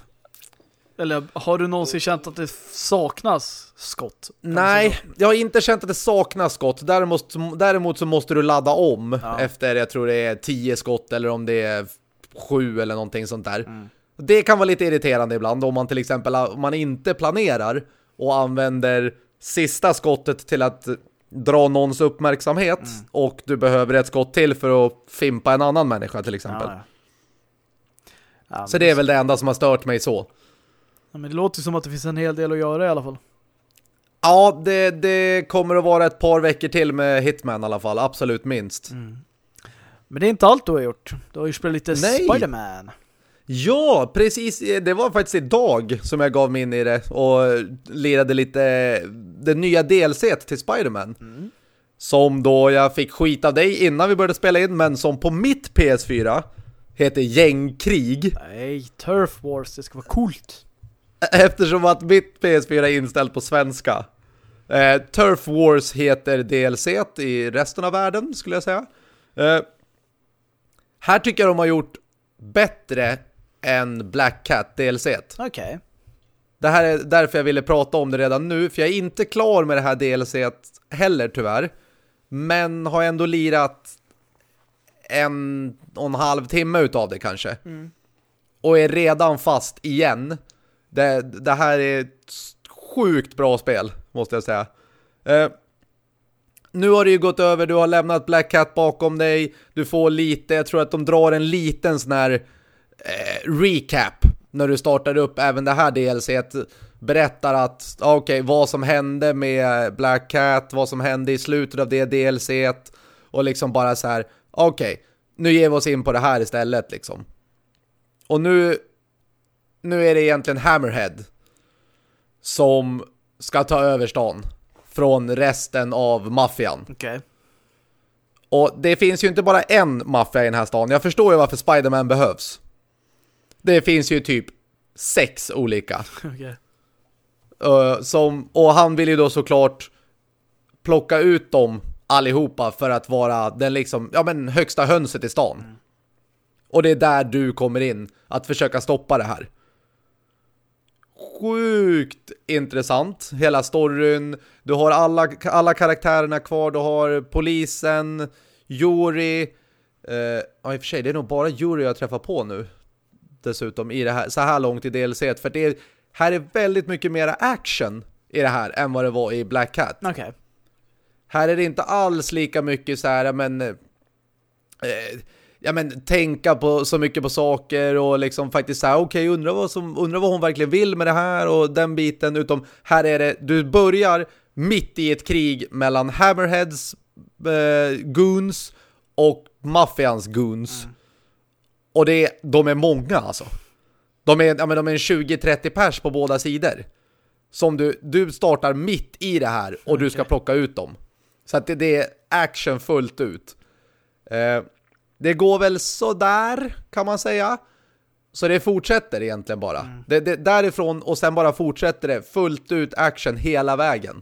eller har du någonsin känt att det saknas skott? Nej, jag har inte känt att det saknas skott. Däremot, däremot så måste du ladda om ja. efter, jag tror det är tio skott eller om det är sju eller någonting sånt där. Mm. Det kan vara lite irriterande ibland om man till exempel om man inte planerar och använder sista skottet till att dra någons uppmärksamhet mm. och du behöver ett skott till för att fimpa en annan människa till exempel. Ja, ja. Så det är väl det enda som har stört mig så. Men det låter som att det finns en hel del att göra i alla fall. Ja, det, det kommer att vara ett par veckor till med Hitman i alla fall. Absolut minst. Mm. Men det är inte allt du har gjort. Du har ju spelat lite Spiderman. Ja, precis. Det var faktiskt idag som jag gav mig in i det och lirade lite den nya DLC till Spiderman. Mm. Som då jag fick skit av dig innan vi började spela in, men som på mitt PS4 heter Gängkrig. Nej, Turf Wars, det ska vara coolt. Eftersom att mitt PS4 är inställt på svenska. Eh, Turf Wars heter DLC i resten av världen skulle jag säga. Eh, här tycker jag de har gjort bättre än Black Cat DLC. Okej. Okay. Det här är därför jag ville prata om det redan nu. För jag är inte klar med det här DLC heller tyvärr. Men har ändå lirat en och en halv timme utav det kanske. Mm. Och är redan fast igen. Det, det här är ett sjukt bra spel, måste jag säga. Eh, nu har det ju gått över, du har lämnat Black Cat bakom dig, du får lite, jag tror att de drar en liten sån här eh, recap när du startar upp även det här DLC berättar att okej, okay, vad som hände med Black Cat, vad som hände i slutet av det DLC och liksom bara så här, okej, okay, nu ger vi oss in på det här istället liksom. Och nu nu är det egentligen Hammerhead som ska ta över stan från resten av maffian. Okay. Och det finns ju inte bara en maffia i den här stan. Jag förstår ju varför Spiderman behövs. Det finns ju typ sex olika. Okay. Uh, som, och han vill ju då såklart plocka ut dem allihopa för att vara den liksom, ja men högsta hönset i stan. Mm. Och det är där du kommer in att försöka stoppa det här sjukt intressant. Hela storyn. Du har alla, alla karaktärerna kvar. Du har polisen, Yuri. Eh, ja, i och för sig, det är nog bara Yuri jag träffar på nu. Dessutom i det här, så här långt i DLC. För det är, här är väldigt mycket mer action i det här än vad det var i Black Cat. Okay. Här är det inte alls lika mycket så här, men... Eh, ja men tänka på så mycket på saker och liksom faktiskt säga okej okay, undrar vad som undrar vad hon verkligen vill med det här och den biten utom här är det du börjar mitt i ett krig mellan Hammerheads eh, goons och maffians goons. Mm. Och det de är många alltså. De är ja men de är 20 30 pers på båda sidor. Som du du startar mitt i det här och okay. du ska plocka ut dem. Så att det, det är action fullt ut. Eh, det går väl så där kan man säga. Så det fortsätter egentligen bara. Mm. Det, det, därifrån och sen bara fortsätter det fullt ut action hela vägen.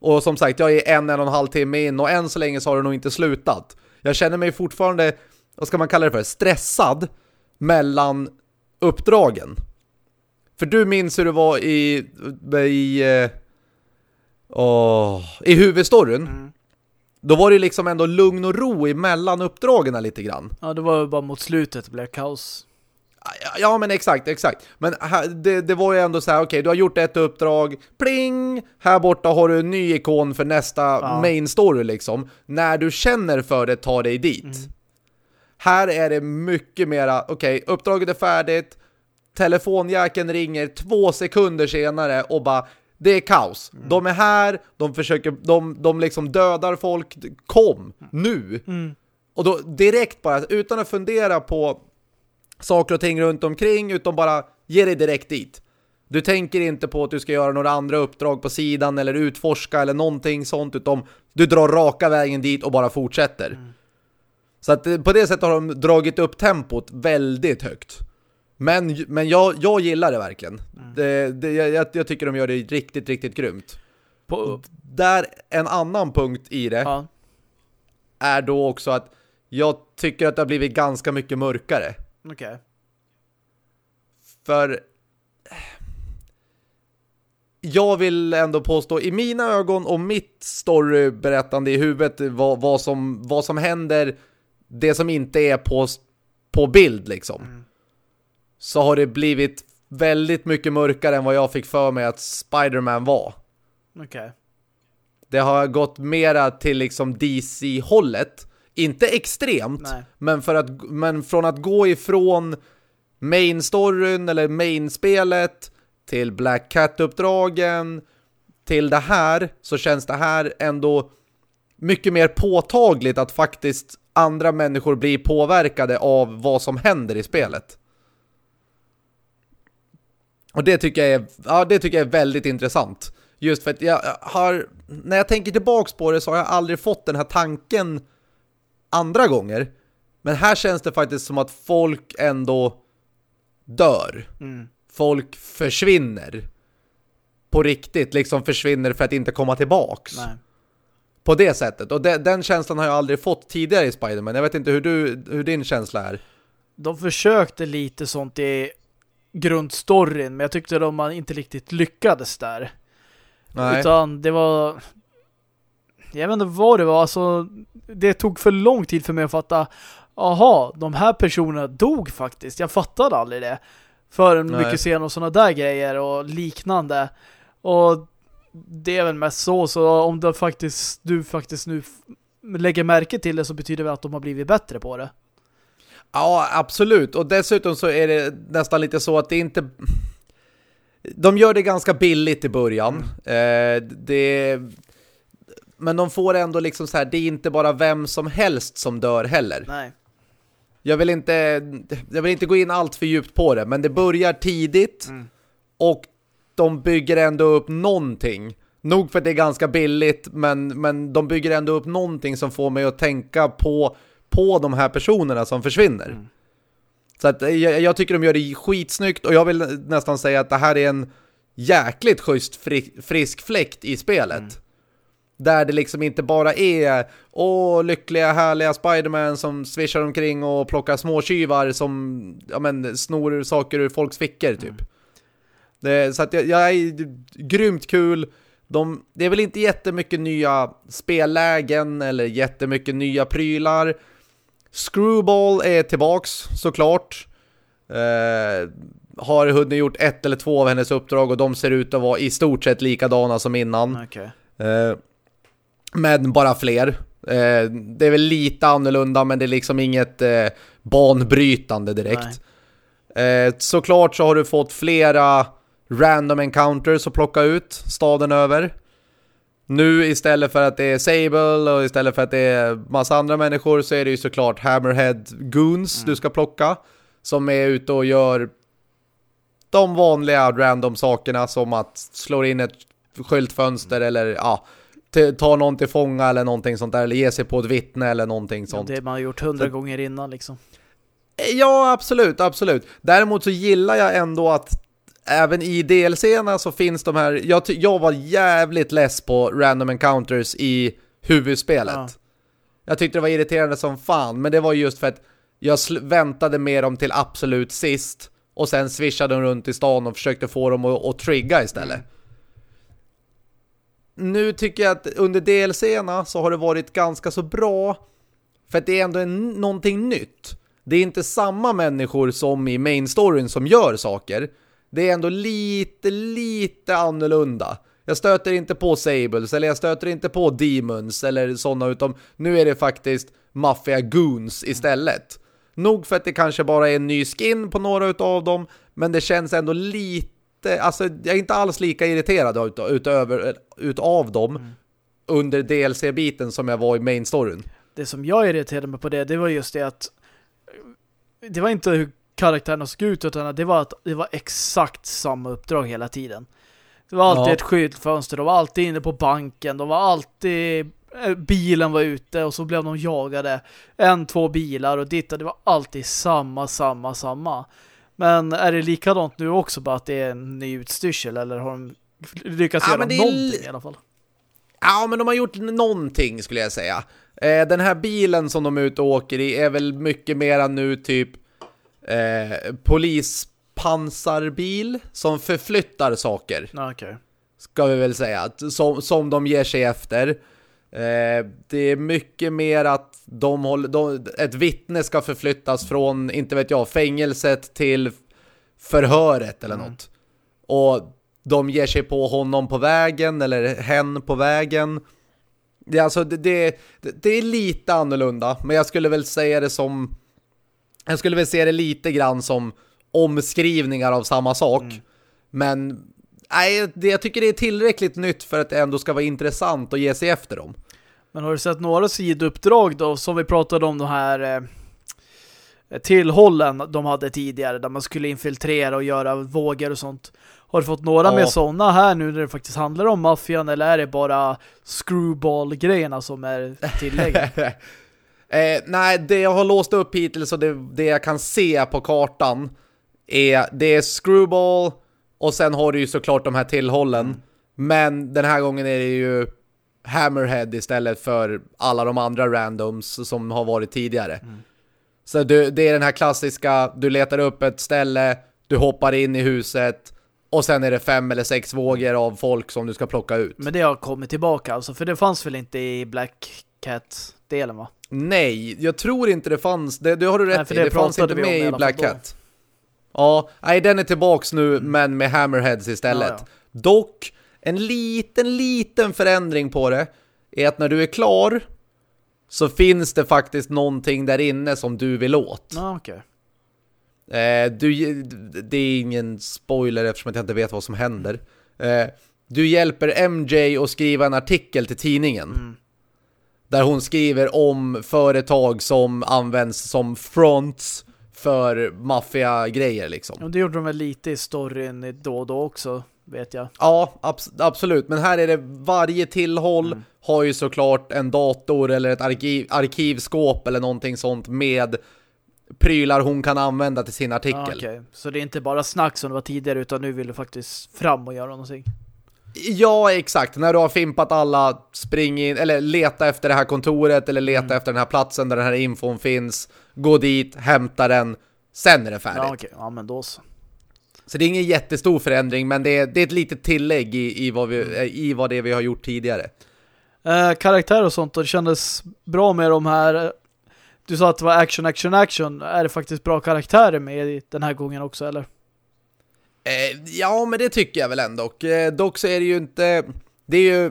Och som sagt, jag är en, en och en halv timme in och än så länge så har det nog inte slutat. Jag känner mig fortfarande, vad ska man kalla det för, stressad mellan uppdragen. För du minns hur det var i i, oh, i huvudstoryn. Mm. Då var det liksom ändå lugn och ro emellan uppdragen lite grann. Ja, det var bara mot slutet det blev kaos. Ja, men exakt, exakt. Men det, det var ju ändå så här, okej, okay, du har gjort ett uppdrag, pling! Här borta har du en ny ikon för nästa ja. main story liksom. När du känner för det, ta dig dit. Mm. Här är det mycket mera, okej, okay, uppdraget är färdigt, telefonjäkeln ringer två sekunder senare och bara det är kaos. Mm. De är här, de försöker, de, de liksom dödar folk. Kom, nu! Mm. Och då direkt bara, utan att fundera på saker och ting runt omkring, utan bara ge dig direkt dit. Du tänker inte på att du ska göra några andra uppdrag på sidan eller utforska eller någonting sånt, utan du drar raka vägen dit och bara fortsätter. Mm. Så att på det sättet har de dragit upp tempot väldigt högt. Men, men jag, jag gillar det verkligen. Mm. Det, det, jag, jag tycker de gör det riktigt, riktigt grymt. På, där en annan punkt i det ja. är då också att jag tycker att det har blivit ganska mycket mörkare. Okej. Okay. För jag vill ändå påstå i mina ögon och mitt storyberättande i huvudet vad, vad, som, vad som händer det som inte är på, på bild liksom. Mm så har det blivit väldigt mycket mörkare än vad jag fick för mig att Spiderman var. Okej. Okay. Det har gått mera till liksom DC-hållet. Inte extremt, men, för att, men från att gå ifrån main-storyn eller main-spelet till Black Cat-uppdragen till det här så känns det här ändå mycket mer påtagligt att faktiskt andra människor blir påverkade av vad som händer i spelet. Och det tycker jag är, ja, det tycker jag är väldigt intressant. Just för att jag har, när jag tänker tillbaks på det så har jag aldrig fått den här tanken andra gånger. Men här känns det faktiskt som att folk ändå dör. Mm. Folk försvinner. På riktigt, liksom försvinner för att inte komma tillbaks. Nej. På det sättet. Och de, den känslan har jag aldrig fått tidigare i Spiderman. Jag vet inte hur, du, hur din känsla är. De försökte lite sånt i grundstoryn men jag tyckte de man inte riktigt lyckades där. Nej. Utan det var jag vet inte vad det var alltså det tog för lång tid för mig att fatta aha, de här personerna dog faktiskt. Jag fattade aldrig det. För en mycket sen och sådana där grejer och liknande. Och det är väl mest så så om det faktiskt, du faktiskt nu lägger märke till det så betyder det att de har blivit bättre på det. Ja, absolut. Och dessutom så är det nästan lite så att det inte... De gör det ganska billigt i början. Mm. Eh, det... Men de får ändå liksom så här, det är inte bara vem som helst som dör heller. Nej. Jag vill inte, jag vill inte gå in allt för djupt på det, men det börjar tidigt mm. och de bygger ändå upp någonting. Nog för att det är ganska billigt, men, men de bygger ändå upp någonting som får mig att tänka på på de här personerna som försvinner. Mm. Så att jag, jag, tycker de gör det skitsnyggt och jag vill nästan säga att det här är en jäkligt schysst fri, frisk fläkt i spelet. Mm. Där det liksom inte bara är åh, lyckliga, härliga Spiderman som svischar omkring och plockar småtjuvar som ja, men, snor saker ur folks fickor typ. Mm. Det, så att jag, jag är grymt kul. De, det är väl inte jättemycket nya spellägen eller jättemycket nya prylar. Screwball är tillbaks såklart. Eh, har hunnit gjort ett eller två av hennes uppdrag och de ser ut att vara i stort sett likadana som innan. Okay. Eh, men bara fler. Eh, det är väl lite annorlunda men det är liksom inget eh, banbrytande direkt. Eh, såklart så har du fått flera random encounters att plocka ut staden över. Nu istället för att det är Sable och istället för att det är massa andra människor så är det ju såklart Hammerhead Goons mm. du ska plocka. Som är ute och gör de vanliga random sakerna som att slå in ett skyltfönster mm. eller ja, ta någon till fånga eller någonting sånt där eller ge sig på ett vittne eller någonting sånt. Ja, det man har gjort hundra gånger innan liksom. Ja, absolut, absolut. Däremot så gillar jag ändå att även i DLCerna så finns de här... Jag, jag var jävligt less på random encounters i huvudspelet. Ja. Jag tyckte det var irriterande som fan, men det var just för att jag väntade med dem till absolut sist och sen swishade de runt i stan och försökte få dem att, att trigga istället. Mm. Nu tycker jag att under DLCerna så har det varit ganska så bra för att det är ändå en, någonting nytt. Det är inte samma människor som i main storyn som gör saker det är ändå lite, lite annorlunda. Jag stöter inte på Sables eller jag stöter inte på Demons eller sådana utan nu är det faktiskt Mafia Goons istället. Nog för att det kanske bara är en ny skin på några utav dem men det känns ändå lite, alltså jag är inte alls lika irriterad ut, utöver, utav dem mm. under DLC-biten som jag var i main storyn. Det som jag irriterade mig på det, det var just det att det var inte hur karaktärerna såg ut utan det var att det var exakt samma uppdrag hela tiden. Det var alltid ja. ett skyltfönster, de var alltid inne på banken, de var alltid eh, bilen var ute och så blev de jagade en, två bilar och ditt det var alltid samma, samma, samma. Men är det likadant nu också bara att det är en ny utstyrsel eller har de lyckats ja, göra någonting i alla fall? Ja, men de har gjort någonting skulle jag säga. Eh, den här bilen som de är ute och åker i är väl mycket mera nu typ eh, polispansarbil som förflyttar saker. Okay. Ska vi väl säga. Som, som de ger sig efter. Eh, det är mycket mer att de håller, de, ett vittne ska förflyttas från, inte vet jag, fängelset till förhöret eller mm. något. Och de ger sig på honom på vägen eller hen på vägen. Det, alltså, det, det, det är lite annorlunda, men jag skulle väl säga det som jag skulle väl se det lite grann som omskrivningar av samma sak. Mm. Men nej, det, jag tycker det är tillräckligt nytt för att det ändå ska vara intressant att ge sig efter dem. Men har du sett några sidouppdrag då som vi pratade om de här eh, tillhållen de hade tidigare där man skulle infiltrera och göra vågor och sånt. Har du fått några ja. med sådana här nu när det faktiskt handlar om maffian eller är det bara screwball-grejerna som är tillägg? Eh, nej, det jag har låst upp hittills och det, det jag kan se på kartan är det är Screwball och sen har du ju såklart de här tillhållen. Mm. Men den här gången är det ju Hammerhead istället för alla de andra randoms som har varit tidigare. Mm. Så du, det är den här klassiska, du letar upp ett ställe, du hoppar in i huset och sen är det fem eller sex vågor av folk som du ska plocka ut. Men det har kommit tillbaka alltså, för det fanns väl inte i Black Cat-delen va? Nej, jag tror inte det fanns. Det, det har du rätt nej, i. Det, det fanns inte med i Black Cat. Ja, nej, den är tillbaks nu, mm. men med Hammerheads istället. Ja, ja. Dock, en liten, liten förändring på det är att när du är klar så finns det faktiskt någonting där inne som du vill åt. Okej. Okay. Eh, du, det är ingen spoiler eftersom jag inte vet vad som händer. Eh, du hjälper MJ att skriva en artikel till tidningen. Mm. Där hon skriver om företag som används som fronts för maffia-grejer liksom. Och det gjorde de väl lite i storyn då och då också, vet jag. Ja, abs absolut. Men här är det varje tillhåll mm. har ju såklart en dator eller ett arkiv arkivskåp eller någonting sånt med prylar hon kan använda till sin artikel. Ah, okay. Så det är inte bara snack som det var tidigare utan nu vill du faktiskt fram och göra någonting. Ja, exakt. När du har fimpat alla, spring in, eller leta efter det här kontoret eller leta mm. efter den här platsen där den här infon finns. Gå dit, hämta den, sen är det färdigt. Ja. Okay. Ja, men då så. Så det är ingen jättestor förändring, men det är, det är ett litet tillägg i, i, vad vi, mm. i vad det vi har gjort tidigare. Eh, karaktär och sånt, och det kändes bra med de här... Du sa att det var action, action, action. Är det faktiskt bra karaktärer med den här gången också, eller? Eh, ja, men det tycker jag väl ändå. Eh, dock så är det ju inte... Det är ju...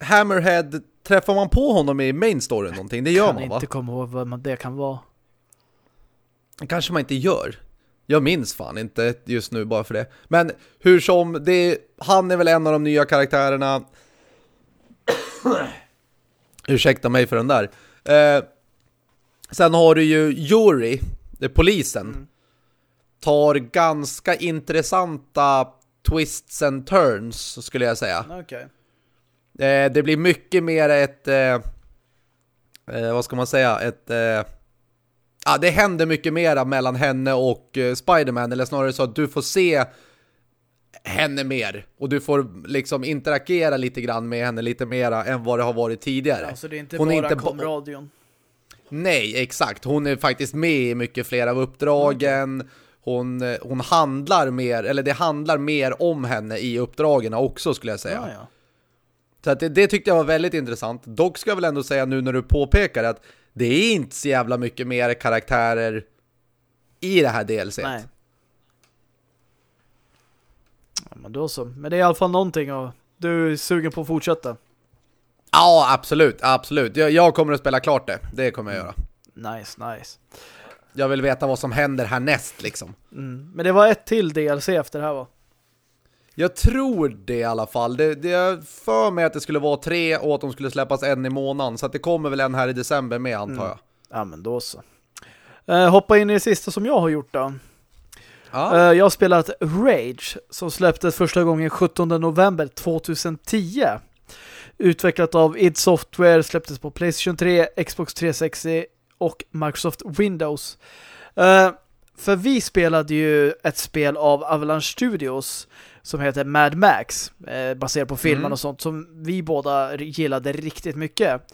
Hammerhead, träffar man på honom i main story någonting? Det gör man va? Jag kan inte komma ihåg vad det kan vara. kanske man inte gör. Jag minns fan inte just nu bara för det. Men hur som, det, han är väl en av de nya karaktärerna. Ursäkta mig för den där. Eh, sen har du ju Yuri, polisen. Mm. Tar ganska intressanta twists and turns skulle jag säga. Okay. Eh, det blir mycket mer ett... Eh, eh vad ska man säga? Ett eh, ja, det händer mycket mera mellan henne och uh, Spiderman eller snarare så att du får se henne mer och du får liksom interagera lite grann med henne lite mera än vad det har varit tidigare. Alltså det är inte Hon bara är inte komradion. Nej, exakt. Hon är faktiskt med i mycket fler av uppdragen. Mm. Hon, eh, hon handlar mer, eller det handlar mer om henne i uppdragen också skulle jag säga. Ja, ja. Så att det, det tyckte jag var väldigt intressant. Dock ska jag väl ändå säga nu när du påpekar att det är inte så jävla mycket mer karaktärer i det här DLC. Nej. Ja, men då så. Men det är i alla fall någonting och du är sugen på att fortsätta. Ja, absolut. Absolut. Jag, jag kommer att spela klart det. Det kommer jag göra. Nice, nice. Jag vill veta vad som händer härnäst liksom. Mm. Men det var ett till DLC efter det här va? Jag tror det i alla fall. Det, det är för mig att det skulle vara tre och att de skulle släppas en i månaden. Så det kommer väl en här i december med antar mm. jag. Ja men då så. Uh, hoppa in i det sista som jag har gjort då. Ah. Uh, jag har spelat Rage som släpptes första gången 17 november 2010. Utvecklat av id Software, släpptes på Playstation 3, Xbox 360 och Microsoft Windows. Uh, för vi spelade ju ett spel av Avalanche Studios som heter Mad Max eh, baserat på filmen mm. och sånt som vi båda gillade riktigt mycket.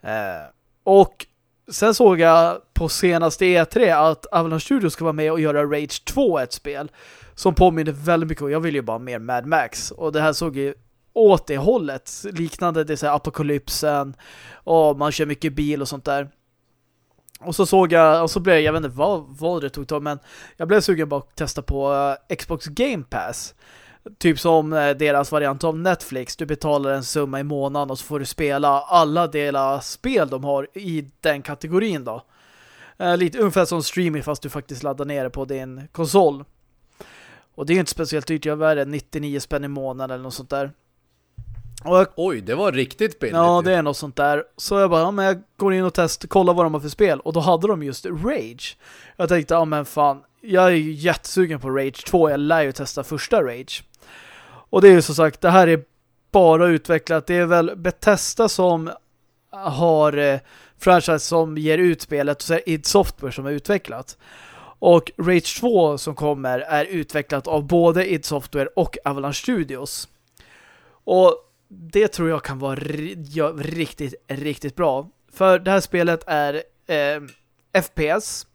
Eh, och sen såg jag på senaste E3 att Avalanche Studios ska vara med och göra Rage 2 ett spel som påminner väldigt mycket och jag vill ju bara mer Mad Max och det här såg ju åt det hållet liknande det så apokalypsen och man kör mycket bil och sånt där. Och så såg jag, och så blev jag, jag vet inte vad, vad det tog tag, men jag blev sugen på att testa på uh, Xbox Game Pass. Typ som eh, deras variant av Netflix. Du betalar en summa i månaden och så får du spela alla delar spel de har i den kategorin då. Eh, lite ungefär som streaming fast du faktiskt laddar ner det på din konsol. Och det är inte speciellt dyrt. Jag värde 99 spänn i månaden eller något sånt där. Och, Oj, det var riktigt billigt. Ja, det är något sånt där. Så jag bara, ja, men jag går in och testar, kollar vad de har för spel. Och då hade de just Rage. Jag tänkte, ja men fan, jag är ju jättesugen på Rage 2. Jag lär ju testa första Rage. Och det är ju som sagt, det här är bara utvecklat. Det är väl Bethesda som har eh, franchise som ger ut spelet och så är det id Software som är utvecklat. Och Rage 2 som kommer är utvecklat av både id Software och Avalanche Studios. Och det tror jag kan vara riktigt, riktigt bra. För det här spelet är eh, FPS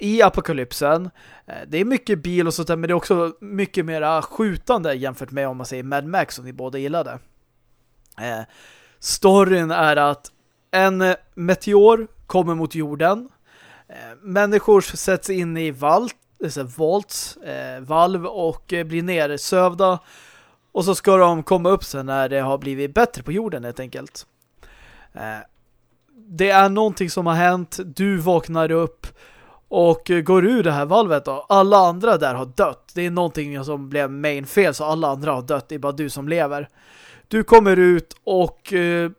i apokalypsen. Eh, det är mycket bil och sånt där, men det är också mycket mer skjutande jämfört med om man säger Mad Max som vi båda gillade. Eh, storyn är att en eh, meteor kommer mot jorden. Eh, människor sätts in i valt, eh, alltså volts, eh, valv och eh, blir nersövda. Och så ska de komma upp sen när det har blivit bättre på jorden helt enkelt. Eh, det är någonting som har hänt. Du vaknar upp och går ur det här valvet då. Alla andra där har dött. Det är någonting som blev main fel så alla andra har dött. Det är bara du som lever. Du kommer ut och eh,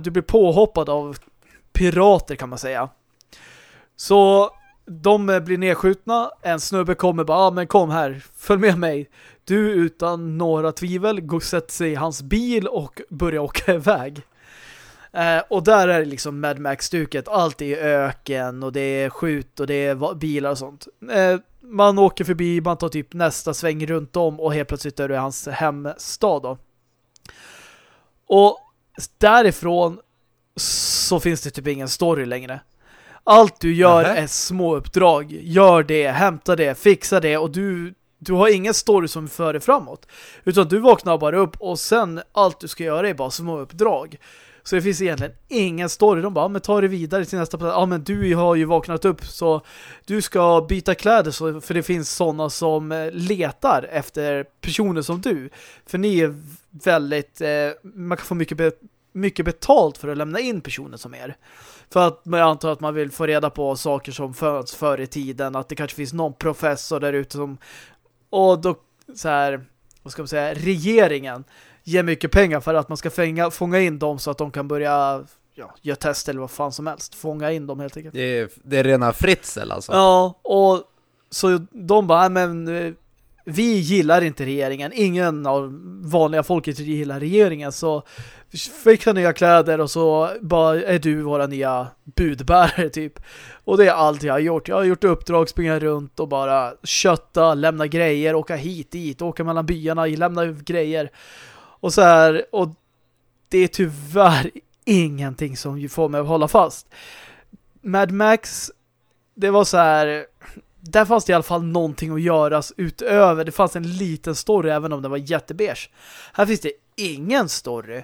du blir påhoppad av pirater kan man säga. Så de blir nedskjutna. En snubbe kommer bara, ah, men kom här, följ med mig. Du utan några tvivel går sätter sig i hans bil och börjar åka iväg. Eh, och där är det liksom Mad Max-stuket. Allt är öken och det är skjut och det är bilar och sånt. Eh, man åker förbi, man tar typ nästa sväng runt om och helt plötsligt är det hans hemstad då. Och därifrån så finns det typ ingen story längre. Allt du gör Nähä. är små uppdrag. Gör det, hämta det, fixa det och du du har ingen story som för dig framåt. Utan du vaknar bara upp och sen allt du ska göra är bara små uppdrag. Så det finns egentligen ingen story. De bara, men ta det vidare till nästa plats. Ja, men du har ju vaknat upp så du ska byta kläder så, för det finns sådana som eh, letar efter personer som du. För ni är väldigt, eh, man kan få mycket, be mycket betalt för att lämna in personer som er. För att jag antar att man vill få reda på saker som föds förr i tiden. Att det kanske finns någon professor där ute som... Och då så här, vad ska man säga, regeringen ger mycket pengar för att man ska fänga, fånga in dem så att de kan börja ja, göra test eller vad fan som helst. Fånga in dem helt enkelt. Det är, det är rena fritzel alltså. Ja, och så de bara, men eh, vi gillar inte regeringen. Ingen av vanliga folket gillar regeringen. Så fixa nya kläder och så bara är du våra nya budbärare typ. Och det är allt jag har gjort. Jag har gjort uppdrag, springa runt och bara kötta, lämna grejer, åka hit, dit, åka mellan byarna, lämna grejer. Och så här, och det är tyvärr ingenting som får mig att hålla fast. Mad Max, det var så här, där fanns det i alla fall någonting att göras utöver. Det fanns en liten story även om den var jättebeige. Här finns det ingen story.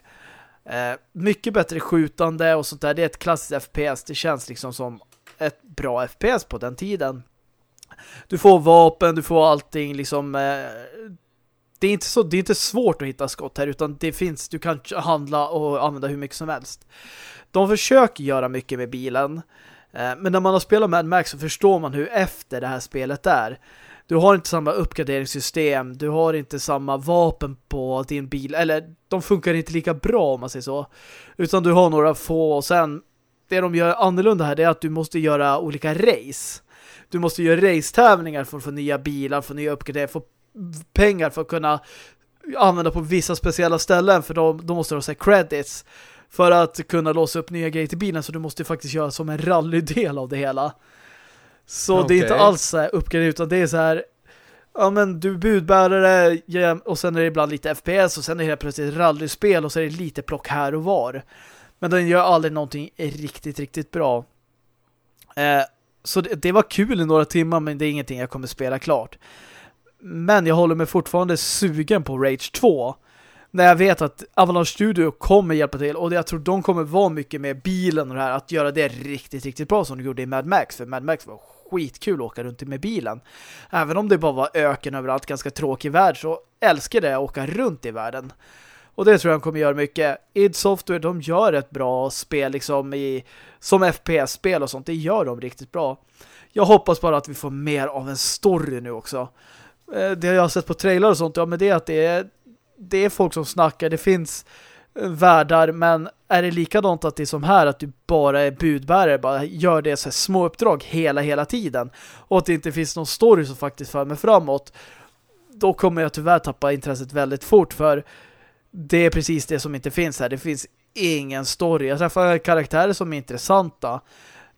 Eh, mycket bättre skjutande och sånt där. Det är ett klassiskt FPS. Det känns liksom som ett bra FPS på den tiden. Du får vapen, du får allting liksom... Eh, det är inte så det är inte svårt att hitta skott här utan det finns, du kan handla och använda hur mycket som helst. De försöker göra mycket med bilen. Eh, men när man har spelat Mad Max så förstår man hur efter det här spelet är. Du har inte samma uppgraderingssystem, du har inte samma vapen på din bil, eller de funkar inte lika bra om man säger så. Utan du har några få och sen det de gör annorlunda här är att du måste göra olika race. Du måste göra racetävlingar för att få nya bilar, få nya uppgraderingar, få pengar för att kunna använda på vissa speciella ställen för då, då måste du ha credits för att kunna låsa upp nya grejer till bilen så du måste faktiskt göra som en rallydel av det hela. Så okay. det är inte alls så här uppgradering utan det är så här ja men du budbärare och sen är det ibland lite FPS och sen är det plötsligt rallyspel och så är det lite plock här och var. Men den gör aldrig någonting riktigt, riktigt bra. Eh, så det, det, var kul i några timmar men det är ingenting jag kommer spela klart. Men jag håller mig fortfarande sugen på Rage 2 när jag vet att Avalanche Studio kommer hjälpa till och jag tror de kommer vara mycket med bilen och det här att göra det riktigt, riktigt bra som de gjorde i Mad Max för Mad Max var skitkul att åka runt med bilen. Även om det bara var öken överallt, ganska tråkig värld så älskar jag att åka runt i världen. Och det tror jag de kommer göra mycket. id Software, de gör ett bra spel liksom i, som FPS-spel och sånt. Det gör de riktigt bra. Jag hoppas bara att vi får mer av en story nu också. Eh, det jag har sett på trailer och sånt, ja men det är att det är det är folk som snackar, det finns eh, världar, men är det likadant att det är som här att du bara är budbärare, bara gör det så här små uppdrag hela, hela tiden och att det inte finns någon story som faktiskt för mig framåt då kommer jag tyvärr tappa intresset väldigt fort för det är precis det som inte finns här. Det finns ingen story. Jag träffar karaktärer som är intressanta.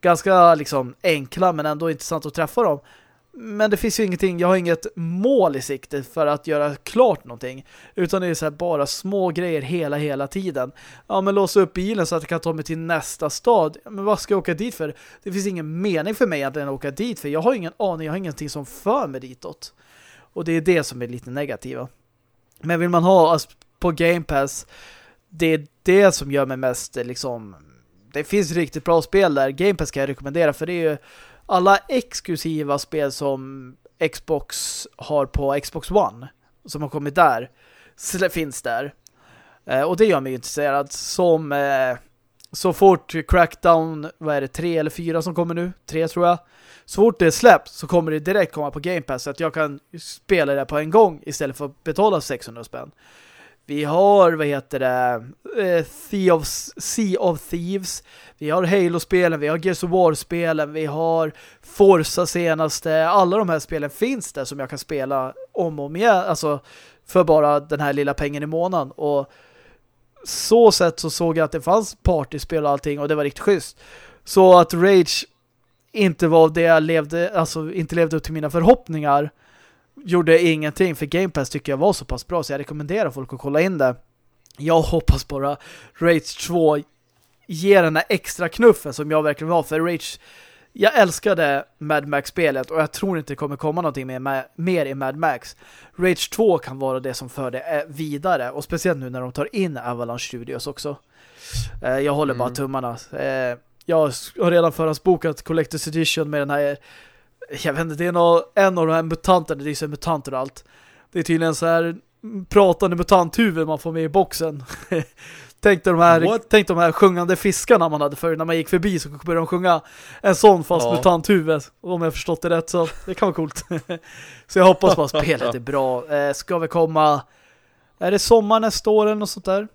Ganska liksom enkla men ändå intressant att träffa dem. Men det finns ju ingenting, jag har inget mål i sikte för att göra klart någonting. Utan det är så bara små grejer hela, hela tiden. Ja, men låsa upp bilen så att jag kan ta mig till nästa stad. Men vad ska jag åka dit för? Det finns ingen mening för mig att åka dit för jag har ingen aning, jag har ingenting som för mig ditåt. Och det är det som är lite negativa. Men vill man ha alltså, på Game Pass, det är det som gör mig mest liksom... Det finns riktigt bra spel där. Game Pass kan jag rekommendera för det är ju alla exklusiva spel som Xbox har på Xbox One som har kommit där finns där. Eh, och det gör mig intresserad som eh, så fort Crackdown, vad är det, tre eller fyra som kommer nu? Tre tror jag. Så fort det släpps så kommer det direkt komma på Game Pass så att jag kan spela det på en gång istället för att betala 600 spänn. Vi har, vad heter det, eh, sea, of, sea of Thieves. Vi har Halo-spelen, vi har Gears of War-spelen, vi har Forza senaste. Alla de här spelen finns där som jag kan spela om och om igen. Alltså för bara den här lilla pengen i månaden. Och så sätt så såg jag att det fanns partyspel och allting och det var riktigt schysst. Så att Rage inte var det jag levde, alltså inte levde upp till mina förhoppningar gjorde ingenting för Game Pass tycker jag var så pass bra så jag rekommenderar folk att kolla in det. Jag hoppas bara Rage 2 ger den här extra knuffen som jag verkligen vill ha för Rage jag älskade Mad Max-spelet och jag tror inte det kommer komma någonting mer, mer i Mad Max. Rage 2 kan vara det som för det eh, vidare och speciellt nu när de tar in Avalanche Studios också. Eh, jag håller mm. bara tummarna. Eh, jag har redan förhandsbokat Collector's Edition med den här jag vet inte, det är nog, en av de här mutanterna, det är så mutanter och allt. Det är tydligen så här pratande mutanthuvud man får med i boxen. tänk, de här, tänk de här sjungande fiskarna man hade förr när man gick förbi så började de sjunga en sån fast ja. mutanthuvud. Om jag förstått det rätt så det kan vara coolt. så jag hoppas bara att spelet är bra. Eh, ska vi komma är det sommar nästa år eller något sånt där?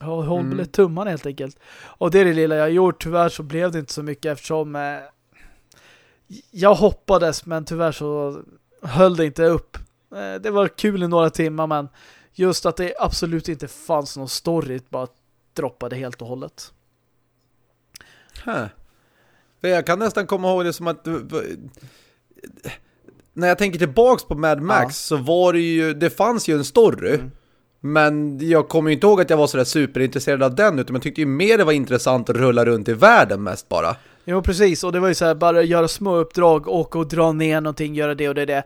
Håller mm. tummarna helt enkelt. Och det är det lilla jag gjort. Tyvärr så blev det inte så mycket eftersom eh, jag hoppades men tyvärr så höll det inte upp. Eh, det var kul i några timmar men just att det absolut inte fanns någon story bara droppade helt och hållet. Huh. Jag kan nästan komma ihåg det som att när jag tänker tillbaks på Mad Max ja. så var det ju, det fanns ju en story mm. men jag kommer ju inte ihåg att jag var sådär superintresserad av den utan jag tyckte ju mer det var intressant att rulla runt i världen mest bara. Jo, precis. Och det var ju så här, bara göra små uppdrag, åka och dra ner någonting, göra det och det och det.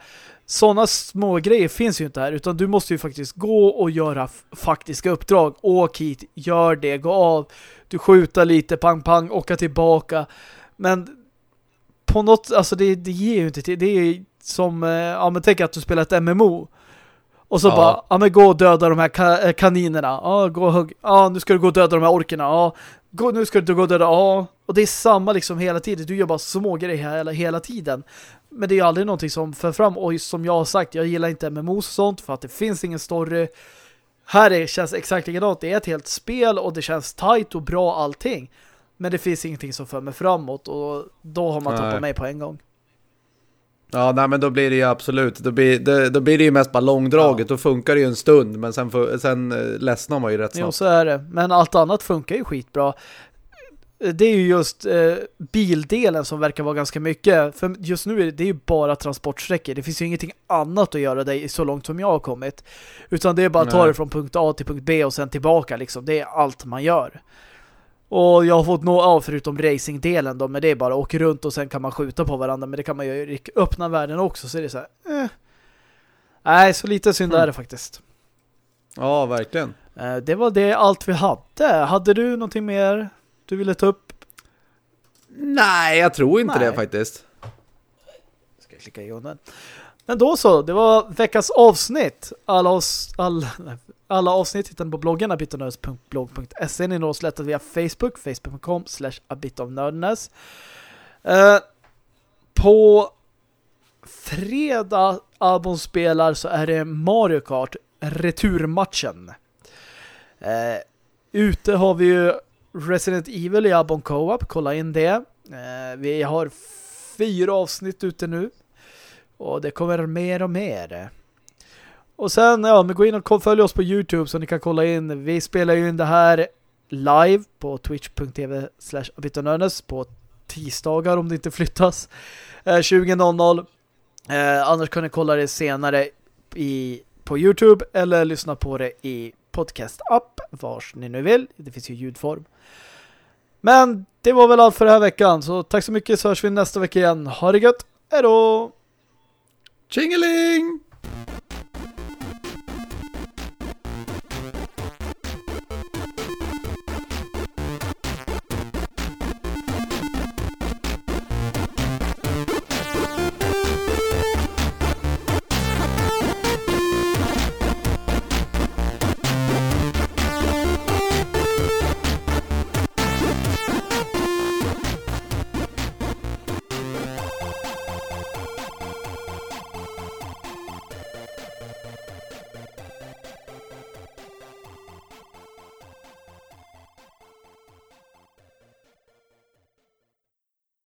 Sådana små grejer finns ju inte här, utan du måste ju faktiskt gå och göra faktiska uppdrag. Åk hit, gör det, gå av. Du skjuter lite, pang, pang, åka tillbaka. Men på något, alltså det, det ger ju inte till. Det är som, eh, ja men tänk att du spelar ett MMO. Och så ja. bara, ja men gå och döda de här ka eh, kaninerna. Ja, gå och hugg. Ja, nu ska du gå och döda de här orkerna. Ja, gå, nu ska du gå döda. Ja, och det är samma liksom hela tiden. Du gör bara små grejer hela, hela tiden. Men det är aldrig någonting som för fram. Och som jag har sagt, jag gillar inte MMOs och sånt för att det finns ingen story. Här är, känns exakt likadant. Det är ett helt spel och det känns tight och bra allting. Men det finns ingenting som för mig framåt och då har man tappat mig på en gång. Ja, nej men då blir det ju absolut. Då blir, det, då blir det ju mest bara långdraget. Ja. Då funkar det ju en stund, men sen, sen eh, ledsnar man ju rätt snabbt. Jo, så är det. Men allt annat funkar ju skitbra. Det är ju just eh, bildelen som verkar vara ganska mycket. För just nu är det, ju bara transportsträckor. Det finns ju ingenting annat att göra det så långt som jag har kommit. Utan det är bara att ta det från punkt A till punkt B och sen tillbaka. Liksom. Det är allt man gör. Och jag har fått nå av förutom racingdelen då, men det är bara åka runt och sen kan man skjuta på varandra. Men det kan man ju öppna världen också, så är det så här, eh. Nej, så lite synd mm. är det faktiskt. Ja, verkligen. Eh, det var det allt vi hade. Hade du någonting mer du ville ta upp? Nej, jag tror inte Nej. det faktiskt. Ska jag klicka igång den. Men då så, det var veckans avsnitt. Alla, oss, all, alla avsnitt hittar ni på bloggen abitonördness.blog.se. Ni når oss lättare via Facebook, facebook.com slash abitonördness. Eh, på fredag albumspelar så är det Mario Kart returmatchen. Eh, ute har vi ju Resident Evil i Albon Co-op. Kolla in det. Eh, vi har fyra avsnitt ute nu. Och det kommer mer och mer. Och sen, ja, men gå in och följ oss på Youtube så ni kan kolla in. Vi spelar ju in det här live på twitch.tv slash på tisdagar om det inte flyttas. Eh, 20.00. Eh, annars kan ni kolla det senare i, på Youtube eller lyssna på det i podcast-app vars ni nu vill. Det finns ju ljudform. Men det var väl allt för den här veckan. Så tack så mycket så hörs vi nästa vecka igen. Ha det gött. Hej då! Tjingeling!